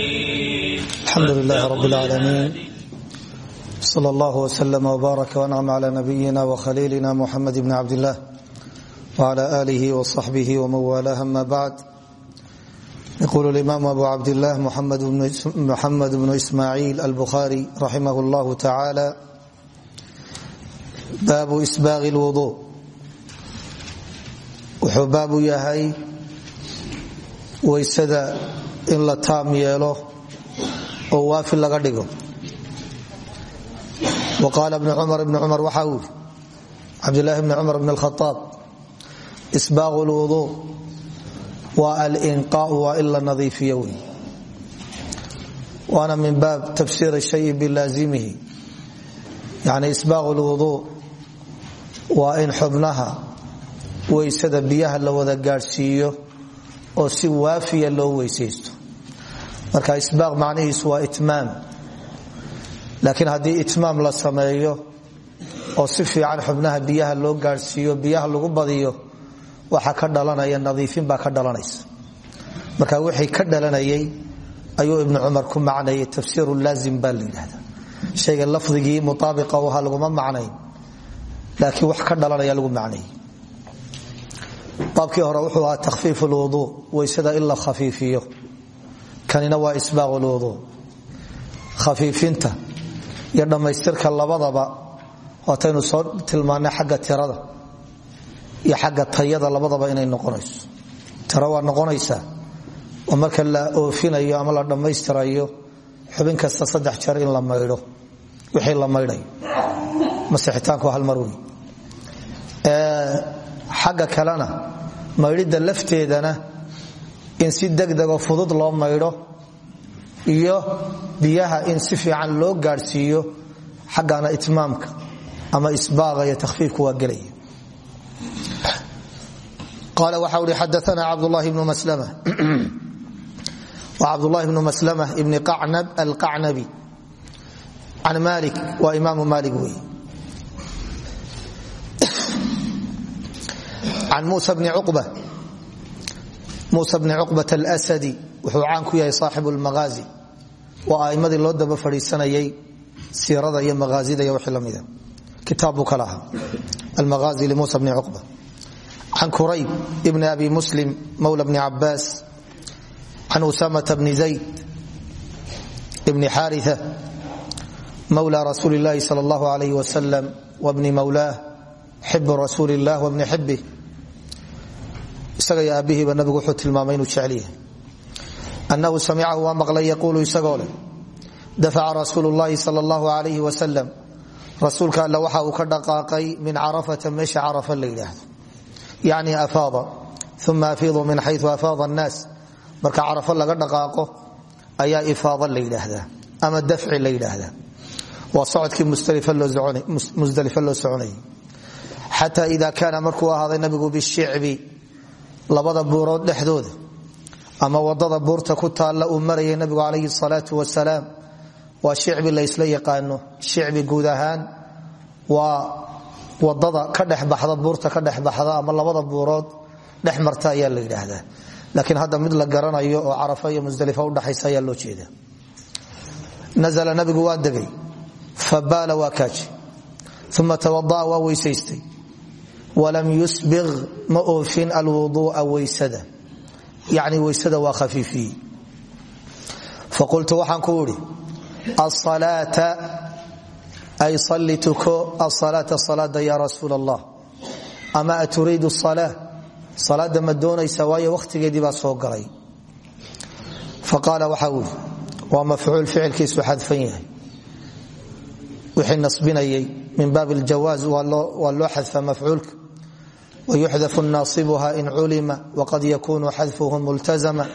alxamdu lilahi rab lcaalamiin sal allah wslm wbaarak wancam cla nabiyina wkhaliilina muxamed bni cabdilah wcla alihi wصaxbih wman walah ama bacd yaqulu imaam abu cabdilah muxamed bnu ismaaciil albukhari raximah llah tacaala baabu sbaaqi lwudu wuxuu baabu yahay weysada in la taam yeelo oo waafi laga dhigo. Wa qaala cumar ibni cumar waxaa uu yidhi cabdilaahi bni cumar bn alkhaaab isbaaqu lwuduu waa alinqaau waa in la nadiifiyo wey waana min baab tafsiir shayi bilaazimihi. Yani isbaaqu lwuduu waa in xubnaha weysada biyaha la wada gaadhsiiyo oo si waafiya loo weysaysto marka isbaaq macnihiisu waa itmaam. Laakiin haddii itmaam la sameeyo oo si fiican xubnaha biyaha loo gaadhsiiyo biyaha lagu badiyo waxa ka dhalanaya nadiifin baa ka dhalanaysa. Marka wixii ka dhalanayay ayuu ibnu cumar ku macnayay tafsiiru laazim baa shayga lafdigii mutaabiqa u ahaa laguma macnayn laakiin wax ka dhalanaya lagu macnayay. Baabkii hore wuxuu ahaa takhfiif lwuduu weysada in la kanina waa isbaaq lwuduu khafiifinta iyo dhammaystirka labadaba waataynu soo tilmaanay xagga tirada iyo xagga tayada labadaba inay noqonayso. Tiro waa noqonaysaa oo marka la oofinayo ama la dhammaystirayo xubin kasta saddex jeer in la maydho wixii la maydhayo masixitaanku hal mar wey xagga kalena maydhidda lafteedana in si degdego fudud loo maydho iyo biyaha in si fiican loo gaadhsiiyo xaggana itmaamka ama isbaaqa iyo takhfiifku waa gelaya qaala waxa uhi xadaana cabdulahi bnu maslama. Cabdulahi bnu maslama ibni qacnab alqacnabi. Can malik waa imaamu malik wey can musa bni cuqba muuse bni cuqbat alsadi wuxuu caan ku yahay saaxibu lmaqaazi waa a'imadii loo daba fadhiisanayay siirada iyo maqaasida iyo wixii lamida kitaab buu kala ahaa. Almaqaazi limuusa bni cuqba can kurayb ibni abi muslim mawla bni cabaas can usamata bni zayd ibni xaaria mawla rasuuli illaahi sal allahu alayh wasalam wabni mawlaah xibu rasuuli illah wabni xibih isaga iyo aabbihiiba nabigu wuxuu tilmaamay inuu jecel yahay. Annahu samicahu waa maqlay yaquulu isagoo leh dafaca rasuulu llahi sal allahu alayh wasalam rasuulka alle waxa uu ka dhaqaaqay min carafata meesha carafa la yidhaahdo. Yacni afaada uma afiidu min xayu afaada annaas. Marka carafo laga dhaqaaqo ayaa ifaada la yidhaahdaa ama dafci la yidhaahdaa. Waa socodkii musdalifo loo soconayay. Xata ida kaana markuu ahaaday nabigu bishicbi labada buurood dhexdooda ama waddada buurta ku taalla uu marayay nabigu calayhi salaau wasalaam waa shicbi la ysla yaqaano shicbi guud ahaan waa waddada ka dhexbaxda buurta ka dhexbaxda ama labada buurood dhex ayaa la yidhaahdaa. Laakiin hadda mid la garanayo oo carafa iyo musdalifa udhexaysa ayaa loo jeeda nazla nabigu waa degay fabaala waa kaaji uma tawadaa waa weysaystay walam yusbiq ma oofin alwuduua weysada yani weysada waa khafiifiyey faqultu waxaan ku idhi asalaata ay salli tuko asalaata salaada ya rasuul allah ama aturiidu salaa salaada ma doonaysa waayo wakhtigeedii baa soo galay. Faqaala waxa yidhi waa mafcuul ficilkiisu xadfan yahay. Wixii nasbinayay min baab aljawaaz waa loo xadfa mafcuulka wayuxdafu naasibuha in culima waqad yakunu xadfuhu multazama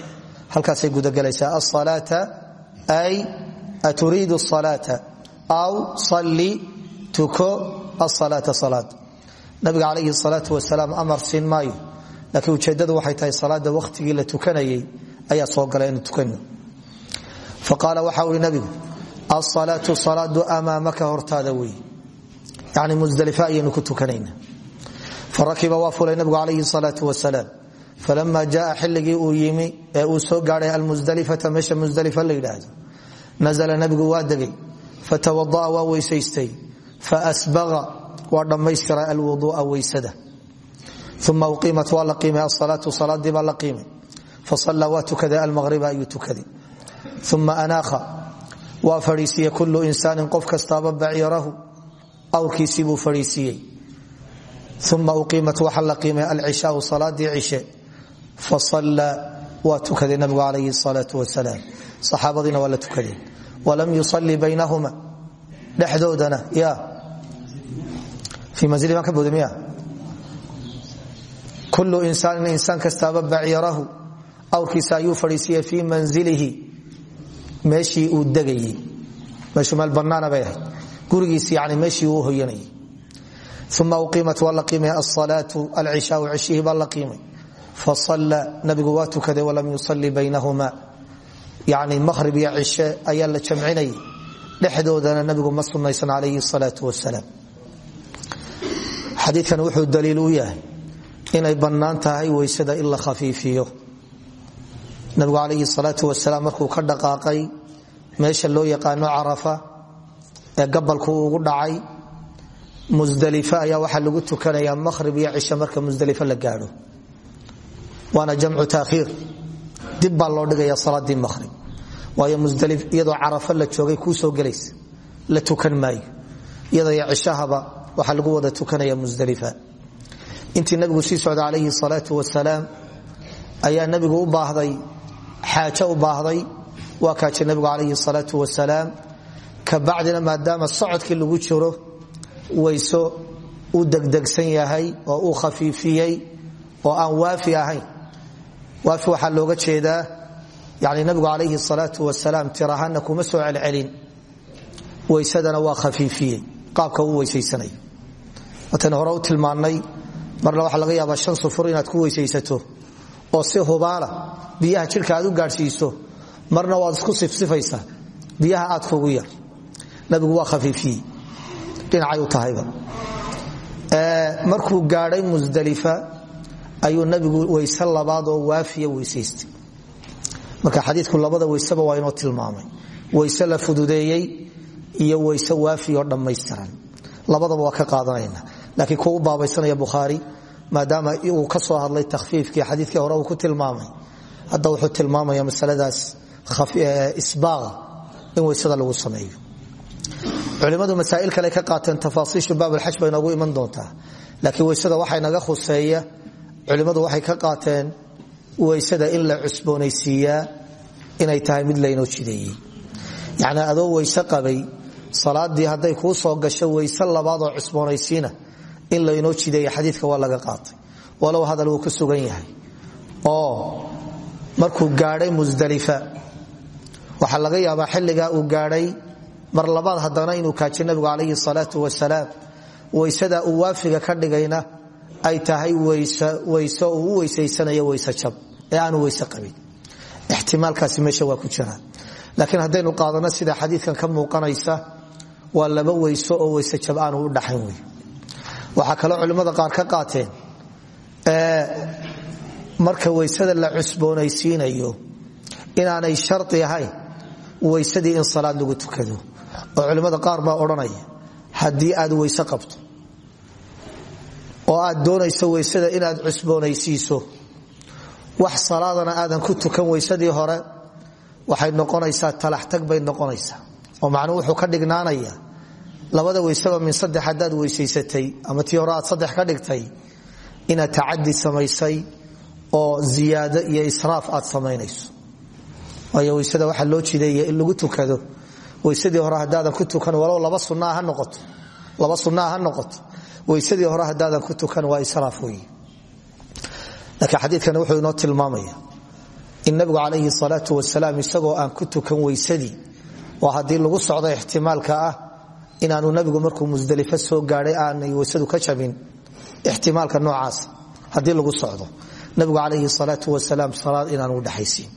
halkaasay gudagelaysaa asalaata ay aturiidu salaata aw salli tuko asalaata salaad nabiga calayhi salaatu wasalaam amar siin maayo laakiin ujeeddadu waxay tahay salaada wakhtigii la tukanayay ayaa soo galay inu tukano faqaala waxa uhi nabigu asalaatu salaadu amaamaka hortaada wey yani musdalifa ayaynu ku tukanayna farakiba waa fulay nabigu calayhi salaau wasalaam. Falama jaaa xilligii uu yimi ee uu soo gaadhay almusdalifata meesha musdalifa la yidhaahdo nazla nabigu waa degay. Fatawada'a waa weysaystay. Faasbaqa waa dhammaystiray alwuduu'a weysada. Uma uqiimat waa la qiimay. Asalaatu salaadii baa la qiimay. Fasallaa waa tukaday. Almaqriba ayuu tukaday. Uma anaakha waa fadhiisiiye kullu insaanin qof kastaaba baciirahu awrkiisii buu fadhiisiiyey uma uqiimat waxa la qiimay alcishaau salaadii cishe fasallaa waa tukaday nabigu calayhi salaau wasalaam saxaabadiina waa la tukadeen walam yusalli baynahuma dhexdoodana ya fii manzili baan ka booda miya kullu insaanin insaan kastaaba baciirahu awrkiisa ayuu fadhiisiiyey fii manzilihi meeshii uu degayey meeshuu meel bannaana bay ahayd gurigiisi yani meeshii uu hoyanayay uma uqiimat waa la qiimay asalaatu alcishaau cishihii baa la qiimay fasalla nabigu waa tukaday walam yusalli baynahuma yani maqhrib iyo cishe ayaa la jamcinayay dhexdoodana nabigu ma sunaysan calayhi salaau wasalaam xadiikan wuxuu daliil u yahay inay bannaan tahay weysada in la khafiifiyo nabigu calayhi salaau wasalaam markuu ka dhaqaaqay meesha musdalife ayaa waxaa lagu tukanayaa maqhrib iyo cishe marka musdalife la gaadho. Waana jamcu taakhiir dib baa loo dhigaya salaadii maqhrib waayo musdali iyadoo carafa la joogay kuu soo gelaysa. La tukan maayo. Iyadaiyo cishahaba waxaa lagu wada tukanaya musdalifa intii nabigu sii socda calayhi salaau wasalaam ayaa nabigu u baahday xaajo u baahday. Waa kaajay nabigu calayhi salaau wasalaam kabacdina maadaama socodkii lagu jiro wayso u degdegsan yahay oo uu khafiifiyey oo aan waafi ahayn. Waafi waxaa looga jeedaa yani nabigu calayhi salaau wasalaam tirahaana kuma soo celcelin. Weysadana waa khafiifiyey. Qaabka uu weysaysanay waatan hore u tilmaannay marna waxaa laga yaabaa shan sufur inaad ku weysaysato oo si hubaala biyaha jidhka aad u marna waad isku sifsifaysaa. Biyaha aad kugu nabigu waa khafiifiyey. u markuu gaadhay musdalifa ayuu nabigu weyse labaad oo waafiya weysaystay marka xadiiku labada weyseba waa inoo tilmaamay. Weyse la fududeeyey iyo weyse waafi oo dhammaystiran. Labadaba waa ka qaadanayna. Laakiin kuwa baabaysanaya bukhaari maadaama uu ka soo hadlay takhfiifkii xadiikii hore uu ku tilmaamay hadda wuxuu tilmaamaya masaladaas isbaaqa in weysada lagu sameeyo culimadu masaa'il kale ka qaateen tafaasiishu baabalxaj bay noogu iman doontaa. Laakiin weysada waxay naga khuseeya culimmadu waxay ka qaateen weysada in la cusboonaysiiyaa inay tahay mid laynoo jideeyey. Yacni adoo weyse qabay salaadii hadday kuu soo gasho weyse labaadoo cusboonaysiina in laynoo jideeya xadiidka waa laga qaatay. Walow hadal wuu ku sugan yahay. Oo markuu gaadhay musdalifa waxaa laga yaabaa xilligaa uu gaadhay mar labaad haddana inuu kaaji nabigu calayhi salaatu wasalaam weysada uu waafiga ka dhigayna ay tahay weyso uu weysaysanayo weyse jab ee aanu weyse qabin. Ixtimaalkaasi meesha waa ku jira. Laakiin haddaynu qaadano sida xadiidkan ka muuqanaysa waa laba weyso oo weyse jab aanu u dhaxayn wey waxaa kaloo culimmada qaar ka qaateen marka weysada la cusboonaysiinayo inaanay shari ahayn weysadii in salaad lagu tukado oo culimmada qaar baa odhanaya haddii aad weyse qabto oo aad doonayso weysada inaad cusboonaysiiso wax salaadana aadan ku tukan weysadii hore waxay noqonaysaa talaxtag bay noqonaysaa. Oo macnuu wuxuu ka dhignaanaya labada weysaba min saddex haddaad weysaysatay ama tii hore aad saddex ka dhigtay inaad tacadi samaysay oo ziyaado iyo israaf aad samaynayso. Waayo weysada waxaa loo jideeya in lagu tukado weysadii hore haddaadan ku tukan walow laba sunaa ha noqoto. Weysadii hore haddaadan ku tukan waa israaf wey laakiin xadiidkani wuxuu inoo tilmaamaya in nabigu calayhi salaatu wasalaam isagoo aan ku tukan weysadii oo haddii lagu socdo ixtimaalka ah inaanu nabigu markuu musdelifo soo gaadhay aanay weysadu ka jabin ixtimaalka noocaas haddii lagu socdo nabigu calayhi salaatu wasalaam salaad inaanu dhexaysiin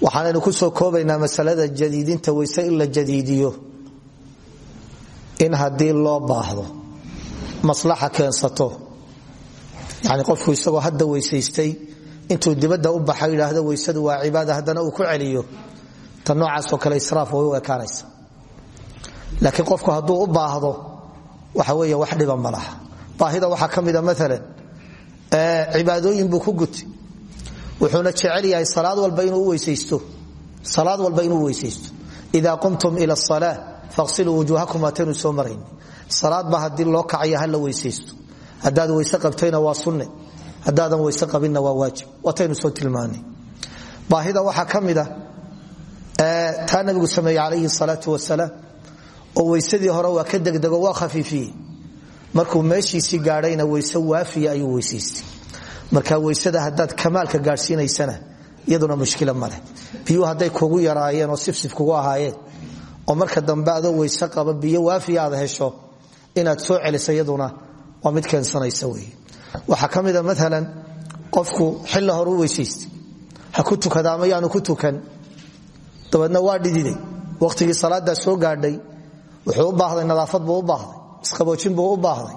waxaanaynu ku soo koobaynaa masalada jadiidinta weyse in la jadiidiyo in haddii loo baahdo maslaxa keensato. Yani qofku isagoo hadda weysaystay intuu dibadda u baxa yidhaahdo weysadu waa cibaada haddana uu ku celiyo ta noocaasoo kale israaf way u ekaanaysa. Laakiin qofku hadduu u baahdo waxa weeye wax dhiba ma baahida waxaa ka mida maalan cibaadooyin buu ku guti wuxuuna jecel yahay salaad walba inuu weysaysto. Ida qumtum ila asalaa faqsiluu wujuuhakum waataynu soo marayn salaad ba haddii loo kacaya hala weysaysto. Haddaad weyse qabtayna waa sunne. Haddaadan weyse qabinna waa waajib. Waataynu soo tilmaanay. Baahida waxaa ka mida taa nabigu sameeye calayhi salaau wasalaam oo weysadii hore waa ka degdego waa khafiifiyey. Markuu meeshiisii gaadhayna weyse waafiya ayuu weysaystay marka weysada haddaad kamaalka gaadhsiinaysana iyaduna mushkila maleh biyuu hadday kugu yaraayeen oo sifsif kugu ahaayeen oo marka dambe adoo qaba biyo waafiya hesho inaad soo celisa waa mid keensanaysa wey waxaa ka mida maalan qofku xilla hore u weysaystay ha ku tukada ku tukan. Dabeedna waa dhididay wakhtigii salaadaa soo gaadhay wuxuu u baahday nadaafad buu u baahday isqaboojin buu u baahday.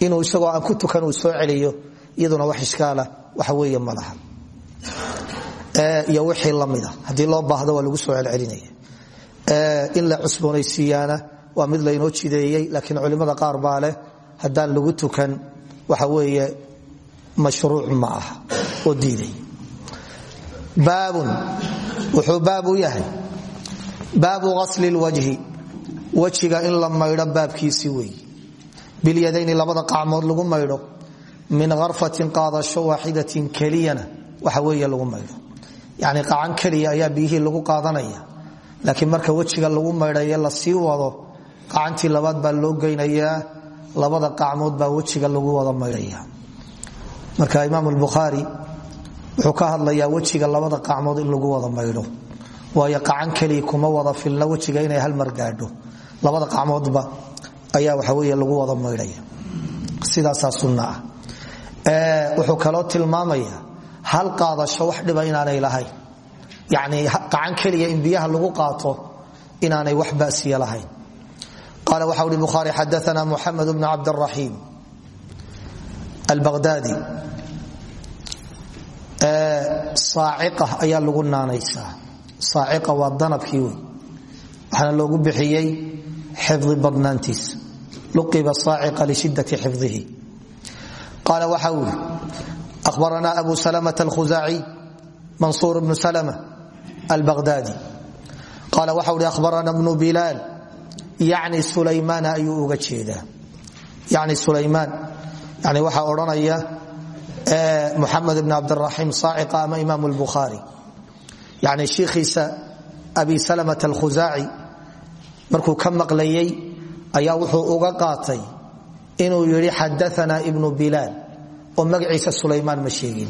Inuu isagoo aan ku tukan uu soo celiyo iyaduna wax ishkaala waxa weeye ma laha. Iyo wixii lamida haddii loo baahdo waa lagu soo celcelinaya. In la cusboonaysiiyaana waa mid laynoo jideeyey laakiin culimmada qaar baa leh lagu tukan waxa weeye mashruuc ma oo diiday. Baabun wuxuu baab u yahay. Baabu asli lwajhi wejiga in la maydho baabkiisii weeye bilyadayni labada qacmood lagu min harfatin qaadasho waaxidatin keliyana waxa weeye lagu maydho. Yani qacan keliya ayaa biyihii lagu qaadanaya. Laakiin marka wejiga lagu maydhaye la sii wado qacantii labaad baa loo geynayaa labada qacmood baa wejiga lagu wada maydhaya. Marka imaam bukhaari wuxuu ka hadlayaa wejiga labada qacmood in lagu wada maydho. Waayo qacan keliya kuma wada filna wejiga inay hal mar gaadho. Labada qacmoodba ayaa waxa wey lagu wada maydhaya. Sidaasaa sunna ah wuxuu kaloo tilmaamaya hal qaadasho wax dhiba inaanay lahayn. Yani qacan keliya in biyaha lagu qaato inaanay wax basiya lahayn. Qaala waxa ui bukhaari xadaana muxamed bn cabdaraxiim albaqdaadi saacia ayaa lagu naanaysaa. Saacia waa danabkii wey waxaana loogu xifdi badnaantiisa luqiba saacia lishidati xifdihi qaala waxa uu yidhi ahbaranaa abu salmta alkhuzaaciy mansuur bnu salm albaqdaadi qaala waxa uhi ahbarana bnu bilaal yacni sulaymaana ayuu uga jeedaa yani sulaymaan yani waxaa odhanaya muxamed bn cabdiraxiim saaciqa ama imaam lbukhaari yani shiikhiisa abi salmta alkhuzaaci markuu ka maqlayay ayaa wuxuu uga qaatay inuu yidhi xadaana ibnu bilaal oo magaciisa sulaymaan ma sheegin.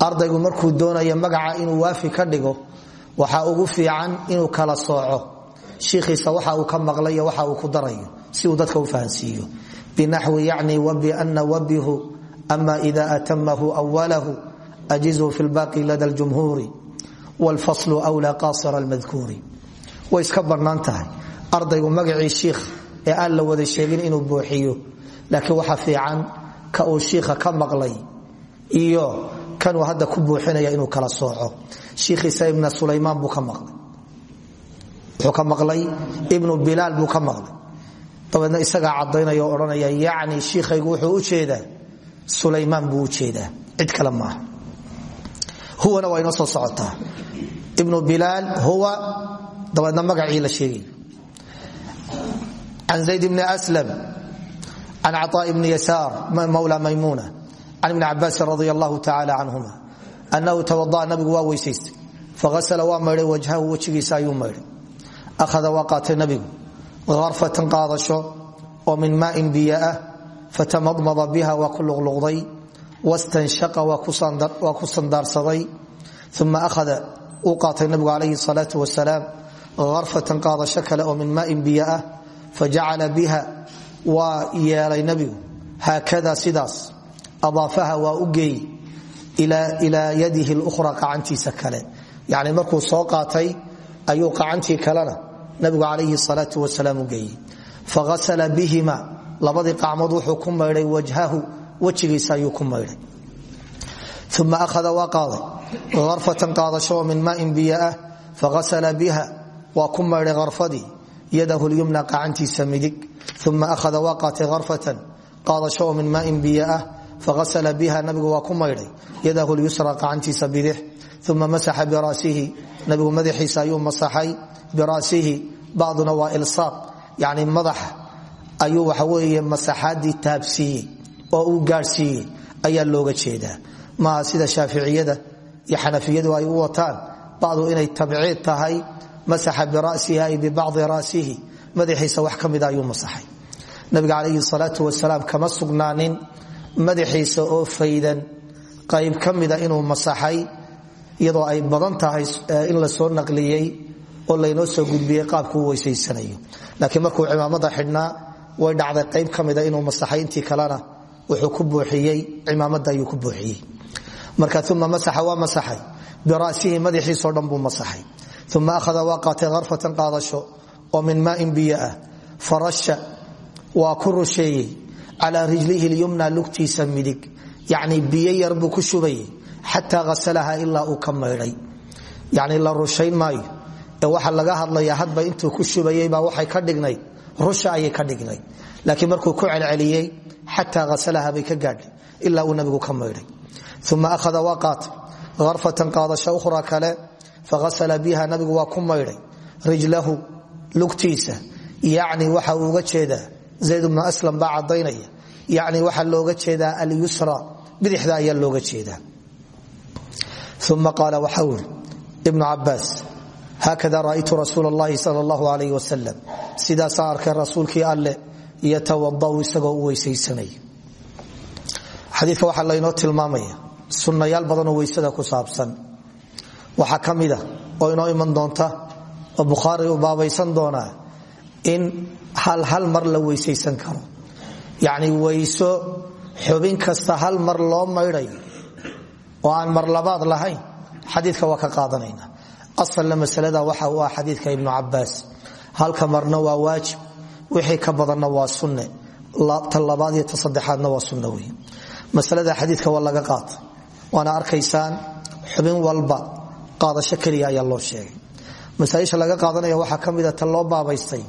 Ardaygu markuu doonaya magaca inuu waafi ka dhigo waxaa ugu fiican inuu kala sooco. Shiikhiisa waxa uu ka maqlayo waxa uu ku darayo si uu dadka u fahansiiyo. Binaxwi yacni wabina wabihu ama ida atamahu awalahu ajizhu fi lbaqi lada ljumhuuri wlfaslu wlaa qaasira lmadkuuri way iska bannaan ardaygu magacii shiikh ee aan la wada sheegin inuu buuxiyo laakiin waxa fiican ka uu shiikha ka maqlay iyo kanuu hadda ku buuxinaya inuu kala sooco. Shiikhiisa ibna sulaymaan buu ka maqlay. Wuxuu ka maqlay ibnu bilaal buu ka maqlay. Dabeedna isagaa caddaynaya o odhanaya yacni wuxuu u jeedaa? Sulaymaan buu u jeedaa. Cid kale maaha huwana waa inoo soo ibnu bilaal huwa dabeedna magacii la sheegay. Can zayd bni aslam an caa bni yasaar mawla maymuuna can ibni cabaasin radi allahu tacaala canhuma annahu tawadaa nabigu waa weysaystay faasla waa maydhay wajhahu wejigiisa ayuu maydhay ahada waa qaatay nabigu arfatan qaadasho oo min maain biyaah fatamadmada biha waa ku luqluqday wastanshaqa waa ku sandaarsaday uma ahada uu qaatay nabigu calayhi salaau wasalaam arfatan qaadasho kale oo min maain biyaah fajacala biha waa yeelay nabigu haakada sidaas. Adaafaha waa u geey ilaa yadihi lra qacantiisa kale. Yani markuu soo qaatay ayuu qacantii kalena nabigu calayhi salaau wasalaam u geeyey. Faghasala bihima. Labadii qacmood wuxuu ku wajhahu. Wejigiisa ayuu ku maydhay. Uma ahada waa qaaday. Arfatan qaadasho min maain biyo ah faasla biha. Waa ku maydhay yadahu lyumna qacantiisa midig uma ahada waa qaatay arfatan qaadasho oo min maain biyo ah faasla biha nabigu waa ku maydhay yadahu lyusra qacantiisa bidix uma masaxa birasihi nabigu madaxiisa ayuu masaxay birasihi bacduna waa ilsaaq yani madaxa ayuu waxaweeye masaxaadii taabsiiyey oo uu gaadhsiiyey ayaa looga jeedaa maaha sida shaaficiyada iyo masaxa birasihi ay bibacdi rasihi. Madaxiisa wax ka mida ayuu masaxay. Nabiga calayhi salaatu wasalaam kama sugnaanin madaxiisa oo faydan qayb ka inuu masaxay iyadoo ay badan tahay in la soo naqliyey oo laynoo soo gudbiyey qaabku weysaysanayo. Laakiin markuu cimaamada xidhnaa way dhacday qayb ka inuu masaxay. Intii kalena wuxuu ku buuxiyey cimaamada ayuu ku buuxiyey. Marka uma masaxa waa masaxay. Birasihi madaxiisoo dhan buu masaxay uma ahada waa qaatay harfatan qaadasho oo min maain biyo ah farasha waa ku rusheeyey calaa rijlihi lyumna lugtiisa midig yacni biyo yar buu ku shubayey xataa asalaha ilaa uu ka maydhay yani la rushayn maayo ee waxa laga hadlaya hadba intuu ku shubayeybaa waxay ka dhignayd rusha ayay ka dhignayd laakiin markuu ku celceliyey xataa asalaha bay ka gaadhay faasla biha nabigu waa ku maydhay rijlahu lugtiisa. yacni waxa uga jeedaa zayd bnu aslam baa cadaynaya yacni waxaa looga jeedaa alyusra bidixda ayaa looga jeedaa. uma qaala waxau iri ibnu cabaas haakada ra'aytu rasuul اllahi sal اllahu alayh wasalam sidaasaa arkay rasuulkii alleh yatawadau isagoo u weysaysanaya xadiika waxaa laynoo tilmaamaya sunnayaal badanoo weysada ku saabsan waxaa ka mida oo inoo iman doonta oo bukhaari u baabaysan doonaa in hal hal mar la weysaysan karo. Yacni weyso xubin kasta hal mar loo maydhayo oo aan mar labaad lahayn xadiika waa ka qaadanayna asalna masalada waxa u ah xadiidka ibnu cabaas halka marna waa waajib wixii ka badanna waa sunne. Ta labaad iyo ta waa sunne wey masalada xadiidka waa laga qaata waana arkaysaan xubin walba qaadasho keliya ayaa loo sheegay. Masaaisha laga qaadanaya waxaa ka mida ta loo baabaystay.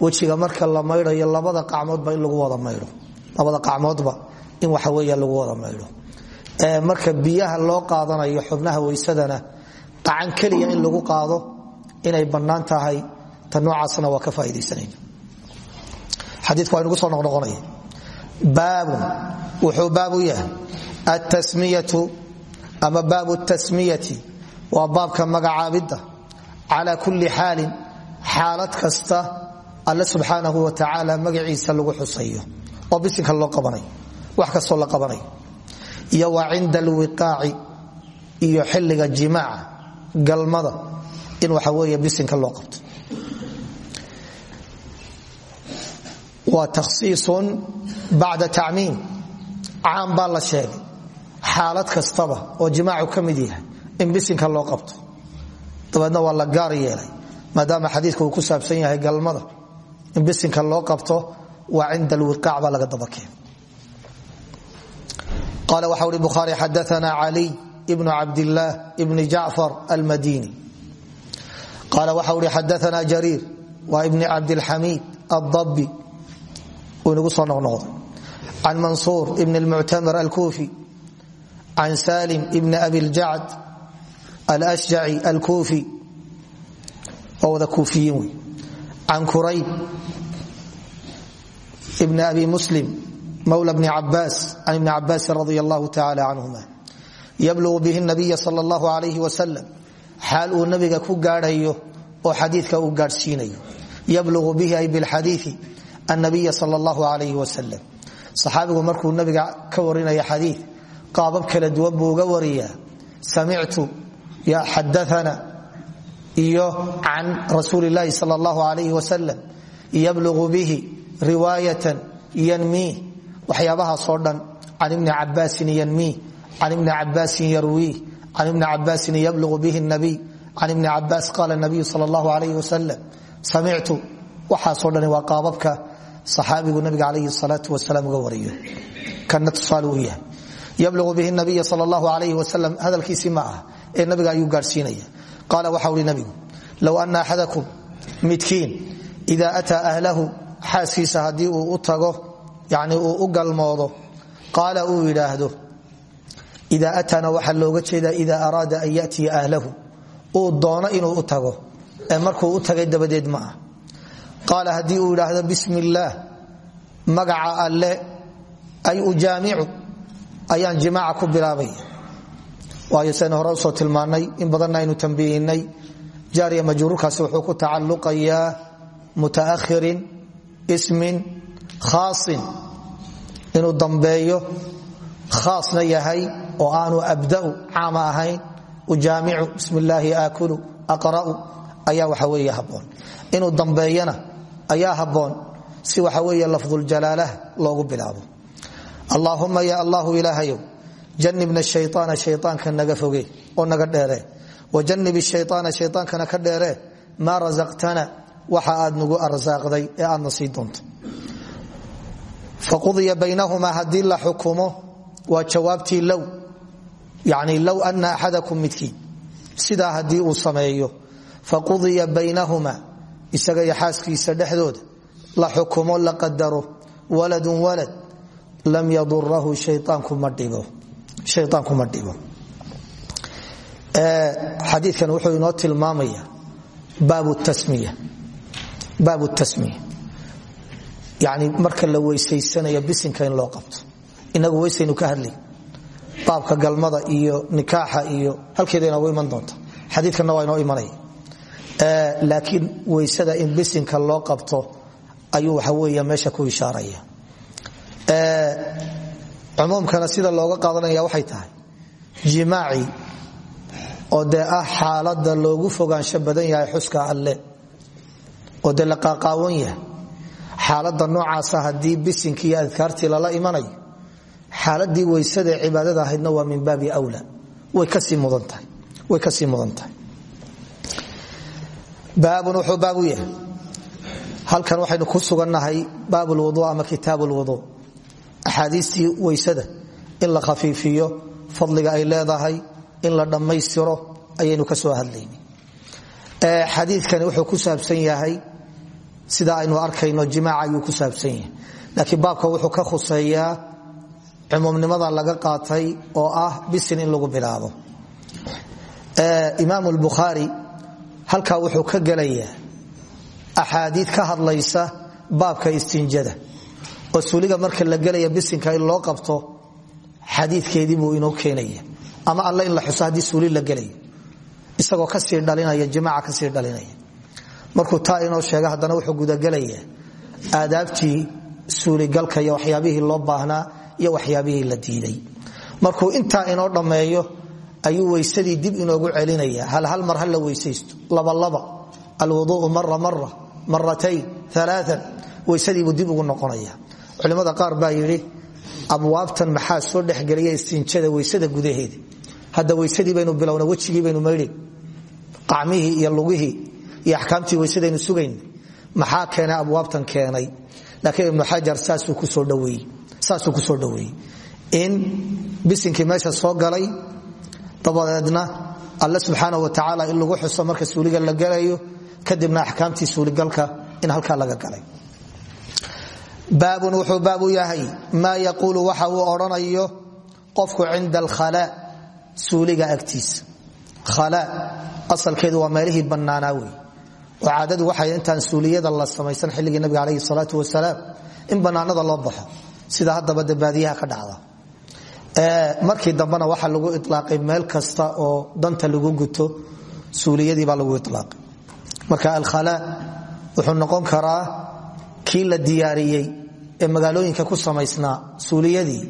Wejiga marka la maydhayo labada qacmoodba in lagu wada maydho. Labada qacmoodba in waxa weya lagu wada maydho. Marka biyaha loo qaadanayo xubnaha weysadana qacan keliya in lagu qaado inay bannaan tahay ta noocaasna waa ka faaiidaysanayna xadiiku waa soo noqnoqonaya baabun wuxuu baabu yahay atasmiyatu ama tasmiyati waa baabka magacaabidda. Calaa kulli xaalin xaalad kasta alle subxaanahu wa tacaala magaciisa lagu xusayo. Oo bisinka loo qabanayo wax kastoo la qabanayo iyo wa cinda alwiqaaci iyo xilliga jimaaca galmada in waxa weeye bisinka loo qabto. Waa takhsiisun bacda tacmiim. Caam baa la sheegay. Xaalad kastaba oo jimaacu ka mid yahay in bisinka loo qabto. Dabeedna waa la gaar yeelay maadaama xadiidka uu ku saabsan yahay galmada. In bisinka loo qabto waa cinda alwiqaac laga dabakeen qala waxa uri bukhaari xadaana caliy bnu cabdillaah bni jacfar almadini. Qala waxa uri xadaana jariir waa ibni cabdilxamiid addabi uu inagu soo noqnoqday can mansuur ibn lmuctamir alkuufi can salim ibni abi ljacd alashjaci alkuufi waa wada kuufiyiin wey can kurayb ibni abi muslim mawla bni cabaas can ibni cabaasin radi allahu tacala canhuma yablugu bihi nabiya sal allahu alayh wasalam xaal uu nabiga ku gaadhayo oo xadiidka uu gaadhsiinayo. Yablugu bihi ay bilxadiii annabiya sal allahu alayh wasalam saxaabigu markuu nabiga ka warinaya xadii xadaana iyo can rasuuli llahi sal allahu alayh wasalam yablugu bihi riwaayatan yanmii waxyaabahaasoo dhan. Can ibni cabaasin yanmii can ibni cabaasin yarwiih can ibni cabaasin yablugu bihi nabiy can ibni cabaas qaala nabiyu sal allahu alayh wasalam samictu waxaasoo dhani waa qaababka saxaabigu nabiga calayhi salaatu wasalaam uga wariyo kana tusaale uu yahay. Yablugu bihi nabiya sal allahu alayh wasalam hadalkiisii ma ah ee nabiga ayuu gaadhsiinaya qaala waxa uhi nabigu low ana axadakum midkiin ida ataa ahlahu xaaskiisa haddii uu u tago yani uu u galmoodo qaala uu yidhaahdo ida ataana waxaa looga jeedaa ida araada an ahlahu uu doono inuu u tago ee markuu u tagay dabadeed ma ah qaala uu yidhaahdo bismi magaca alle ay ujaamicu ayaan jimaaca ku bilaabaya waayo saynu hore u soo tilmaannay in badanna aynu tambiihinay jaariya majruurkaasi wuxuu ku tacalluqayaa mutaakhirin ismin khaasin. Inuu dambeeyo khaasna yahay oo aanu abda'u caama ahayn ujaamicu bismi illaahi aakulu aqra'u ayaa waxa weeye habboon. Inuu dambeeyana ayaa habboon si waxa weeye lafduljalaalaha loogu bilaabo. Allaahuma ya allahu ilaahayow janibna shayaana shayaanka naga foge oo naga dheere. Wajanib shayaana shayaankana ka dheere maa rasaqtana waxa aad nagu arsaaqday ee aadna sii doonto. Faqudiya baynahumaa haddii la xukumo waa jawaabtii low. Yani low ana axadakum midkiin sidaa uu sameeyo. Faqudiya baynahumaa isaga iyo xaaskiisa la xukumo la qadaro waladun walad lam yadurahu shayaanku ma dhibo xadiikan wuxuu inoo tilmaamaya baab tasmiya. Yani marka la weysaysanayo bisinka in loo qabto. Inagu weysaynu ka hadlay baabka galmada iyo nikaaxa iyo halkeeda inoogu iman doonta. Xadiikanna waa inoo imanaya. Laakiin weysada in bisinka loo qabto ayuu waxa weya meesha ku ishaaraya cumuumkana sida looga qaadanaya waxay tahay jimaaci oo dee ah xaalada loogu fogaansho badan yahay xuska alle oo dee la qaaqaawan yahay. Xaalada noocaasa haddii bisinkii iyo adkaartii lala imanayo xaaladii weysadae cibaadada ahaydna waa min baabi wla way ka sii mudan tahay baabun wuxuu baabu yahay. Halkan waxaynu ku sugannahay baab lwudu ama kitaab lwudu axaadiistii weysada in la khafiifiyo fadliga ay leedahay in la dhammaystiro ayaynu ka soo hadlayna xadiikani wuxuu ku saabsan yahay sida aynu arkayno jimaaca ayuu ku saabsan yahay. Laakiin baabka wuxuu ka khuseeyaa cumuumnimada laga qaatay oo ah bisin in lagu bilaabo. Imaam lbukhaari halkaa wuxuu ka gelayaa axaadii ka hadlaysa baabka istinjada oo suuliga marka la gelaya bisinka in loo qabto xadiikeedii buu inoo keenaya. Ama alle in la xuso haddii suuli la gelayo. Isagoo ka sii dhalinaya jimaaca ka sii dhalinaya. Markuu taa inoo sheega haddana wuxuu gudagelaya aadaabtii suuligalka iyo waxyaabihii loo baahnaa iyo waxyaabihii la diiday. Markuu intaa inoo dhammeeyo ayuu weysadii dib inoogu celinaya hal hal mar ha la weysaysto. Labalaba alwuduuu mara mara maratayn alaaan weysadiibuu dib ugu noqonaya culimmada qaar baa yidhi abwaabtan maxaa soo dhexgeliya istinjada weysada gudaheeda hadda weysadii baynu bilowna wejigii baynu maydhin qacmihii iyo lugihii iyo axkaamtii weysadaynu sugayn maxaa keenay abwaabtan keenay? Laakiin ibnu xajar saasuu ku soo dhoweeyey in bisinkii meesha soo galay dabadeedna alle subxaana wa tacaala in lagu xuso marka suuliga la galayo kadibna axkaamtii suuligalka in halkaa laga galay baabun wuxuu baabu yahay maa yaquulu waxa uu odhanayo qofku cinda alkhala suuliga agtiisa. Khala asalkeedu waa meelihii bannaanaa wey oo caadadu waxay intaan suuliyada la samaysan xilligii nabiga calayhi salaatu wasalaam in bannaanada loo baxo sida haddaba de baadiyaha ka dhacda. Markii dambena waxaa lagu ilaaqay meel kasta oo danta lagu guto suuliyadiibaa lagu ilaaqay marka alkhala wuxuu noqon karaa kii la diyaariyey ee magaalooyinka ku samaysnaa suuliyadii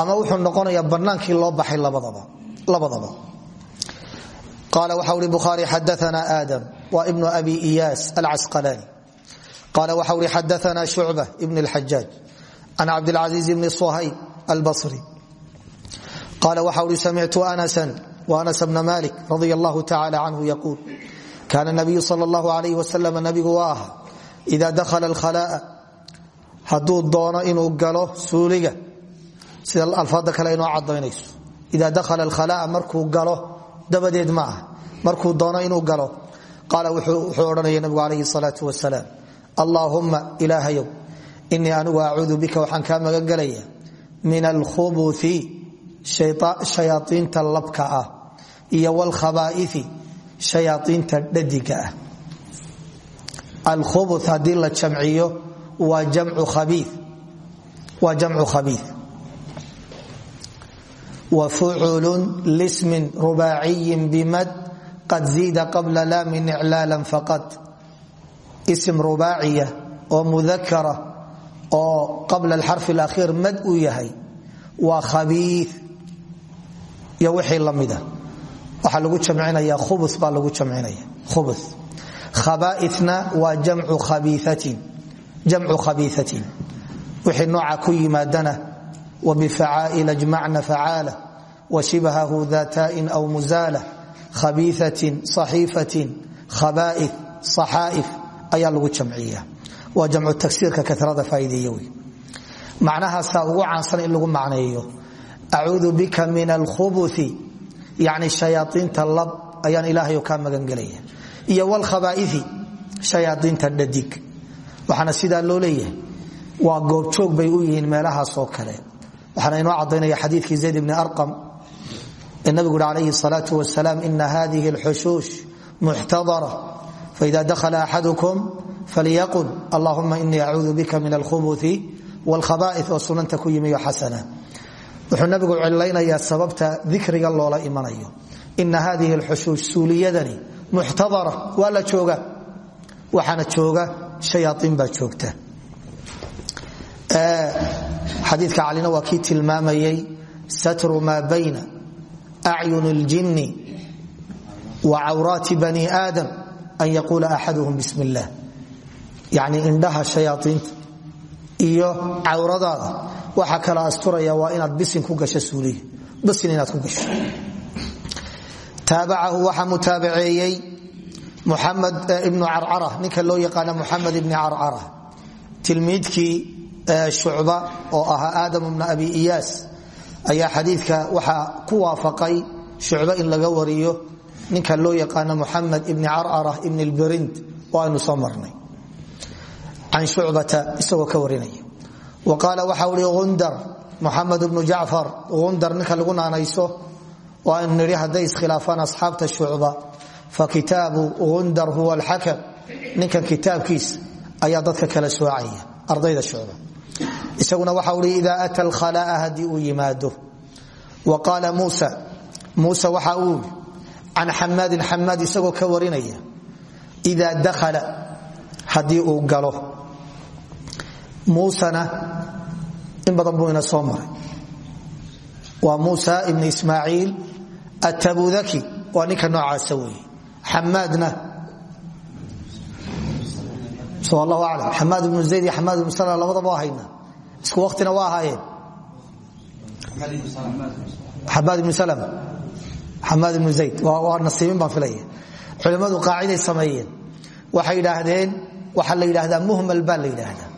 ama wuxuu noqonayaa bannaankii loo baxay labadaba qaala waxa uri bukhaari xadaana aadam wa ibnu abi iyaas alcasqalaani qaala waxa uri xadaana shucba ibn اlxajaaj can cabdilcaziiz bni suhayb albasri. Qaala waxa uri samictu anasan wa anas bna malik radia allahu tacala canhu yaquul kaana nabiyu sal اllahu alayh wasalam nabigu waa aha ida dakhala alkhalaa'a hadduu doono inuu galo suuliga sida alfaada kale inoo cadaynayso ida dakhala alkhalaa markuu galo dabadeed ma markuu doono inuu galo qaala wuxuu odhanaya nabigu calayhi salaau wasalaam allaahumma ilaahayow inii anigu acuudu bika waxaan kaa magan gelaya min alkhubuthi shayaaiinta labka ah iyo wlkhabaaii shayaaiinta dhadiga ah alkhubu haddii la jamciyo waa jamcu khabii wa fuculun lismin rubaaciyin bimad qad ziida qabla laamin iclaala faqad ism rubaaciya oo mudakara oo qabla alxarfi alakhiir mad uu yahay waa khabii iyo wixii lamida waxaa lagu jamcinaya khubu baa lagu jamcinaya khubu khabaaina waa jamcu khabiiatin wixii nooca ku yimaadana wabifacaail jmacna facaala washibhahu datain aw muzaala khabiiatin صaxiifatin khabaa'i صaxaa'if ayaa lagu jamciya waa jamcu tagsiirka karada faaideeye wey macnahaasaa ugu caansan in lagu macneeyo acuudu bika min alkhubuثi yani shayaaiinta lab ayaan ilaahay kaa magangelaya iyo wlkhabaaii shayaaiinta dhadig. Waxaana sidaa loo leeyahay waa goobjoog bay u yihiin meelahaasoo kale. Waxaana inoo cadaynaya xadiikii zayd bni arqam ee nabigu ui alayhi salaau wasalaam ina hadihi lxushuush muxtadara faida dakhala axadukum falyaqul allahuma inii acuudu bika min alkhubuثi wlkhabaa'i oo sunanta ku yimiyo xasana. Wuxuu nabigu cilaynayaa sababta dikriga loola imanayo. Ina hadihi lxushuush suuliyadani muxtadara waa jooga waxaana jooga shayaaiin baa joogta. Xadiika calina waa kii satru maa bayna acyun اljini wa cawraati bani aadam an yaquula axaduhum bism اllah yani indhaha iyo cawradaada. Waxa kala asturaya waa inaad bisin ku gasho suuliya bisin inaad ku gasho taabacahu waxaa mutaabaceeyey muxamed ibnu carcara ninka loo yaqaana muxamed ibni carcara tilmiidkii shucba oo ahaa aadam bna abi iyaas ayaa xadiidka waxaa ku waafaqay shucba in laga wariyo ninka loo yaqaano muxamed ibni carcara ibn lbirind oo aynu soo marnay. Can shucbata isagoo ka warinaya. Wa qaala waxa ui undar oo aynu nii hadday iskhilaafaan asxaabta shucba fa kitaabu undar huwa alxakam ninkan kitaabkiis ayaa dadka kala soocaya ardayda shucba. Isaguna waxa ui ida ata alkhalaa haddii uu yimaado. Wa qaala muusa muuse waxa uu ii can xamaadin xamaad isagoo ka warinaya ida dakhala haddii uu atabudaki waa ninka noocaasa weeye. Xamaadna allahu aclam xamaad ibnu zayd iyo xamaad ibnu salm labadaba waa hayna isku waktina waa ahaayeen. Xamaad ibnu salm xamaad ibnu zayd waa nasiibin baan filaya culimmadu qaaciday sameeyeen. Waxay idhaahdeen waxaa la yidhaahdaa muhmal baa la yidhaahdaa.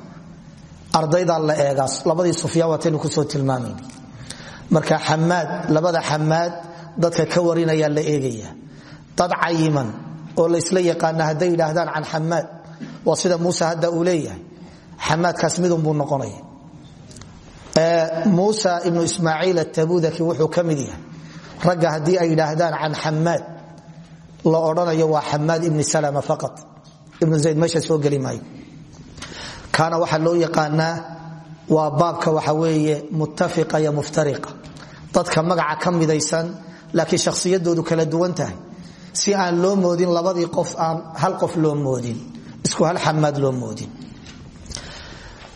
Ardaydaa la eegaas. Labadii sufyaan waataynu ku soo tilmaamayna marka xamaad labada xamaad dadka ka warinaya la eegaya. Dad cayiman oo laysla yaqaana hadday yidhaahdaan can xamaad waa sida muuse hadda uu leeyahay. Xamaadkaas midunbuu noqonaya muusa ibnu ismaaciil atabudaki wuxuu ka yahay. Ragga haddii ay yidhaahdaan can xamaad la odhanayo waa xamaad ibni salama faqat. Ibnu zayd meesha soo geli maayo. Kaana waxaa loo yaqaanaa waa baabka waxa weeye muttafiqa iyo muftariqa. Dadka magaca ka laakiin shakhsiyadoodu kala duwan tahay. Si aan loo moodin labadii qof aan hal qof loo moodin isku hal xamaad loo moodin.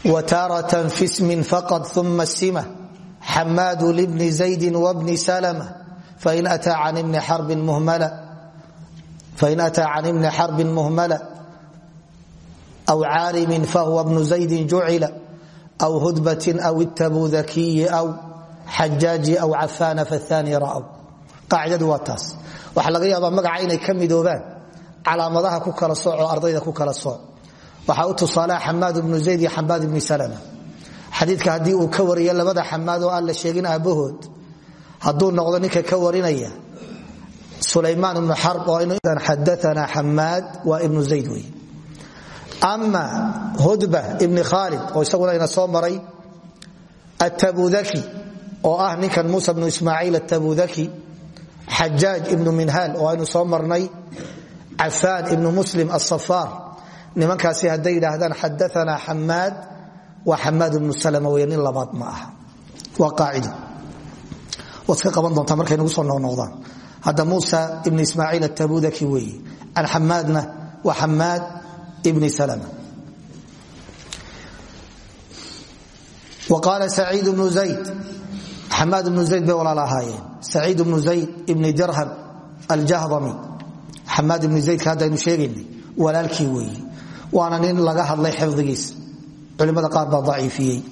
Wa taaratan fi smin faqad uma sima xamaadu libni zaydi wabni salma fain ataa can ibni xarbin muhmala aw caalimin fahuwa bnu zaydin jucila aw hudbatin aw itabudakiyi aw xajaaji aw cafaana faani ra'w qaacidadu waa taas. Waxaa laga yaabaa magaca inay ka midoobaan calaamadaha ku kala sooc oo ardayda ku kala sooc. Waxaa u tusaalaha xamaad ibnu zayd iyo xamaad ibni salma xadiidka haddii uu ka wariyo labada xamaad oo aan la sheegin aabbahood hadduu noqdo ninka ka warinaya sulaymaan ibnu xarb oo xadaana xamaad waa ibnu zayd wey ama hudba ibni khaalid oo isaguna ina soo maray atabudaki oo ah ninkan muusa bnu ismaaciil atabudaki xajaaj ibnu minhaal oo aynu soo marnay. Cafaan ibnu muslim asafaar nimankaasi hadday yidhaahdaan xadaana xamaad waa xamaad ibnu salm wey nin labaad ma aha. Waa qaacido waad iska qaban doontaa markay nagu soo noqnoqdaan. Hadda muusa ibn ismaaciil atabudaki weeye can xamaadna waa xamaad ibnu zayd bay walaal ahaayeen saciid ibnu zayd ibni dirham aljahdami. Xamaad ibni zaydka haddaynu sheegaynay walaalkii weeye waana nin laga hadlay xifdigiisa culimada qaar baa daciifiyey.